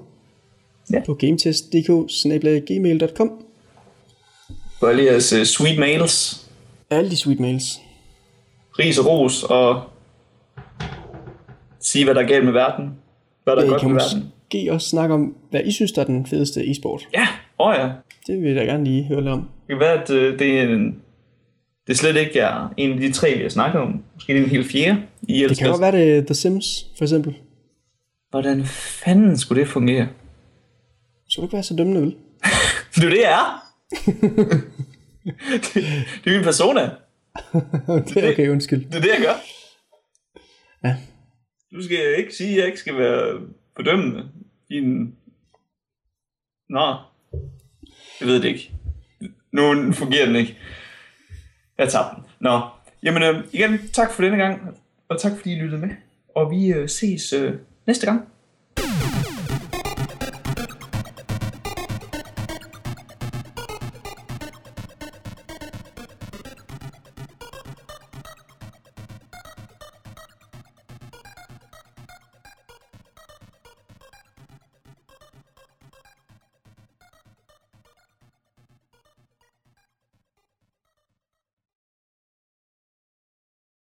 Ja. På gametest.dk gmail.com For alle jeres uh, sweet mails. Alle de sweet mails. Ris og ros og sige, hvad der er galt med verden. Hvad der er Ja, I godt med verden. måske også snakke om, hvad I synes, der er den fedeste e-sport. Ja, åh oh ja. Det vil jeg da gerne lige høre lidt om. Det kan være, at øh, det er en, det slet ikke er en af de tre, vi har snakket om. Måske det er en helt fjerde. I Det kan godt være, det The Sims, for eksempel. Hvordan fanden skulle det fungere? Så du ikke være så dømmende, vel? Det er det, jeg er. det, det er min persona. det er okay, undskyld. Det er det, jeg gør. Ja. Du skal ikke sige, at jeg ikke skal være fordømmende. I en... Nå. Jeg ved det ikke. Nu fungerer den ikke. Jeg tabte den. Nå. Jamen øh, igen, tak for denne gang. Og tak fordi I lyttede med. Og vi øh, ses øh, næste gang.